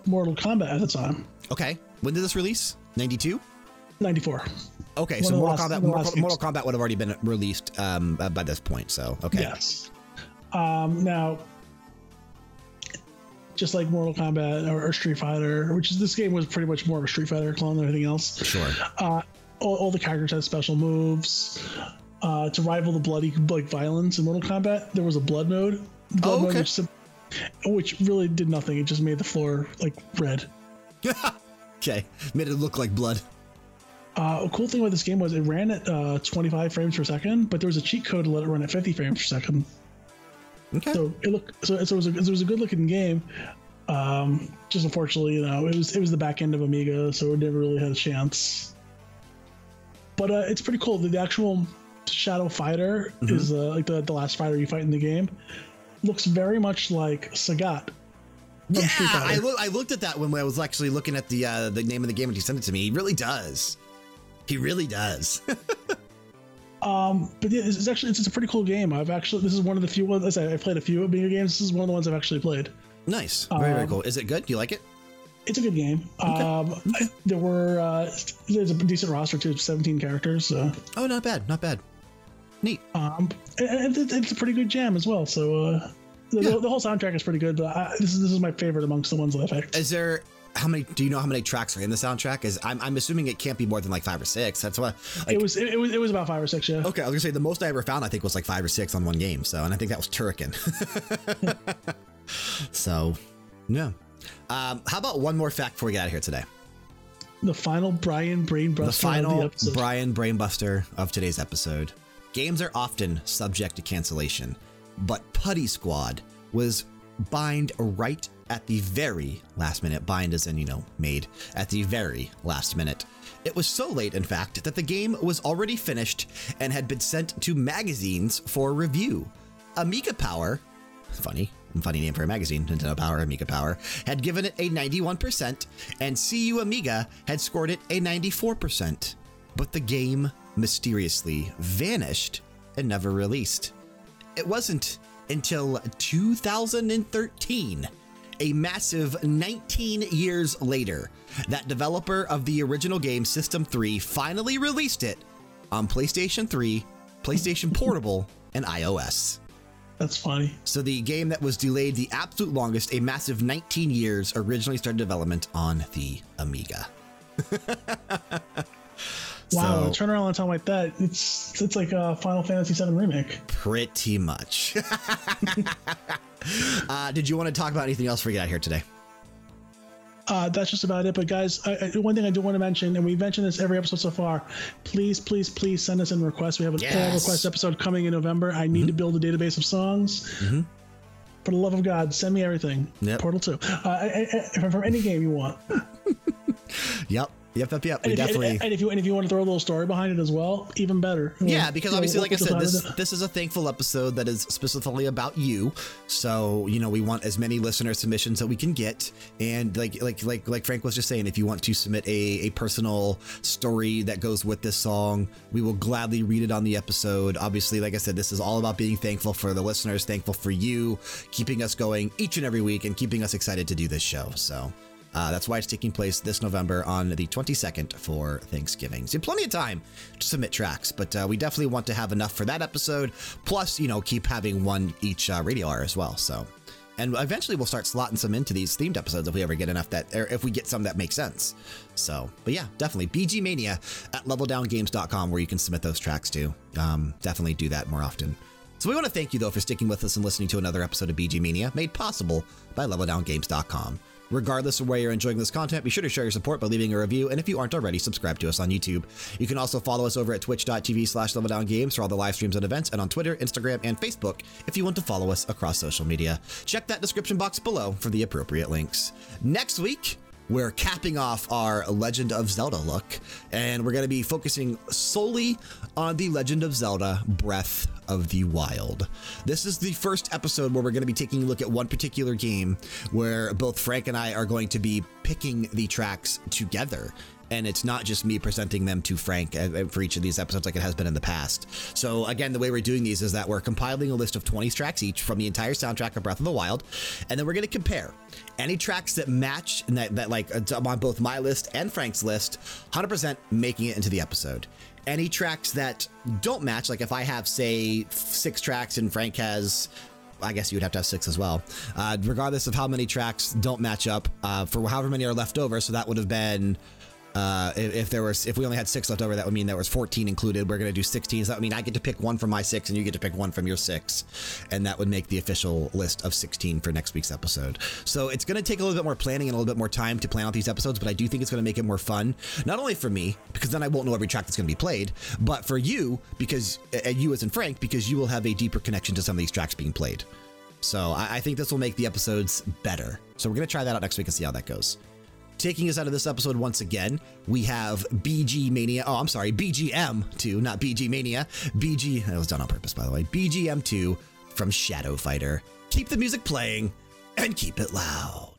Mortal Kombat at the time. Okay. When did this release? 92? 94. Okay, One so Mortal last- Kombat, one of the Mortal, Mortal. Kombat would have already been released um, uh, by this point. So okay, Yes. Um, now, just like Mortal Kombat or, or Street Fighter, which is this game was pretty much more of a Street Fighter clone than anything else. sure. Uh, all, all the characters had special moves. Uh, to rival the bloody like violence in Mortal Kombat, there was a blood mode. Blood Oh, mode which, which really did nothing. It just made the floor like red. Okay, made it look like blood. Uh, a cool thing about this game was it ran at uh, 25 frames per second, but there was a cheat code to let it run at 50 frames per second. Okay, So it looked so, so it was a, it was a good looking game. Um, just unfortunately, you know, it was it was the back end of Amiga, so it never really had a chance. But uh, it's pretty cool. The, the actual Shadow Fighter Mm-hmm. is uh, like the, the last fighter you fight in the game. Looks very much like Sagat. yeah, I, loo- I looked at that when I was actually looking at the uh, the name of the game and he sent it to me. He really does. He really does. Um, but yeah, it's, it's actually it's, it's a pretty cool game. I've actually this is one of the few ones I, I've played a few Amiga games. This is one of the ones I've actually played. nice, very very Um, cool. Is it good? Do you like it? It's a good game. Um, I- there were uh, there's a decent roster too, 17 characters. So, Oh, not bad, not bad. Neat. um, and, and it- it's a pretty good jam as well. So uh, the, Yeah. the whole soundtrack is pretty good. But I, this is this is my favorite amongst the ones that I've picked. Is there how many? Do you know how many tracks are in the soundtrack? Is I'm, I'm assuming it can't be more than like five or six. That's what. Like, It was it, it was it was about five or six. Yeah. okay, I was gonna say the most I ever found I think was like five or six on one game. So, and I think that was Turrican. so, yeah. Um, how about one more fact before we get out of here today? The final Brian Brainbuster The of the final. Brian Brainbuster of today's episode. Games are often subject to cancellation, but Putty Squad was bind right at the very last minute. Bind as in, you know, made at the very last minute. It was so late, in fact, that the game was already finished and had been sent to magazines for review. Amiga Power, funny, funny name for a magazine, Nintendo Power, Amiga Power, had given it a 91%, and CU Amiga had scored it a 94%. But the game mysteriously vanished and never released. It wasn't until 2013, a massive 19 years later, that developer of the original game System 3 finally released it on PlayStation 3, PlayStation Portable, and iOS. That's funny. So the game that was delayed the absolute longest, a massive 19 years, originally started development on the Amiga. Wow, So- a turnaround on time like that. It's it's like a Final Fantasy VII remake. Pretty much. uh, did you want to talk about anything else before we get out here today? Uh, that's just about it. But guys, I, I, one thing I do want to mention, and we've mentioned this every episode so far, please, please, please send us in requests. We have an all Yes. Mm-hmm. request episode coming in November. I need to build a database of songs. For the love of God, send me everything. Yep. Portal 2. Uh, I- from any game you want. Yep. Yep, yep, yep. We And, if- definitely. and, and if you and if you want to throw a little story behind it as well, even better. Yeah, because we'll- obviously, like I said, this this is a thankful episode that is specifically about you. So you know, we want as many listener submissions that we can get. And like like like like Frank was just saying, if you want to submit a a personal story that goes with this song, we will gladly read it on the episode. Obviously, like I said, this is all about being thankful for the listeners, thankful for you, keeping us going each and every week, and keeping us excited to do this show. So. Uh, that's why it's taking place this November on the 22nd for Thanksgiving. So plenty of time to submit tracks, but uh, we definitely want to have enough for that episode. Plus, you know, keep having one each uh, radio hour as well. So, and eventually we'll start slotting some into these themed episodes if we ever get enough that, or if we get some that make sense. So, but yeah, definitely BG Mania at leveldowngames.com where you can submit those tracks to. Um, definitely do that more often. So we want to thank you though for sticking with us and listening to another episode of BG Mania made possible by leveldowngames.com. Regardless of where you're enjoying this content, be sure to share your support by leaving a review, and if you aren't already, subscribe to us on YouTube. You can also follow us over at twitch.tv slash leveldowngames for all the live streams and events, and on Twitter, Instagram, and Facebook if you want to follow us across social media. Check that description box below for the appropriate links. Next week, we're capping off our Legend of Zelda look, and we're going to be focusing solely on the Legend of Zelda Breath of the Wild. This is the first episode where we're going to be taking a look at one particular game where both Frank and I are going to be picking the tracks together. and it's not just me presenting them to Frank uh, for each of these episodes like it has been in the past. So, again, the way we're doing these is that we're compiling a list of 20 tracks each from the entire soundtrack of Breath of the Wild, and then we're going to compare any tracks that match that, that like on both my list and Frank's list, 100% making it into the episode any tracks that don't match, like if I have, say, six tracks and Frank has I guess you would have to have six as well. Uh, regardless of how many tracks don't match up, uh, for however many are left over, so that would have been. Uh, if, if, there was, if we only had six left over, that would mean there was 14 included. We're going to do 16. So that would mean I get to pick one from my six and you get to pick one from your six. And that would make the official list of 16 for next week's episode. So it's going to take a little bit more planning and a little bit more time to plan out these episodes, but I do think it's going to make it more fun. Not only for me, because then I won't know every track that's going to be played, but for you, because uh, you as in Frank, because you will have a deeper connection to some of these tracks being played. So I, I think this will make the episodes better. So we're going to try that out next week and see how that goes. Taking us out of this episode once again, we have BG Mania. Oh, I'm sorry, BGM2, not BG Mania. BG, that was done on purpose, by the way. BGM2 from Shadow Fighter. Keep the music playing and keep it loud.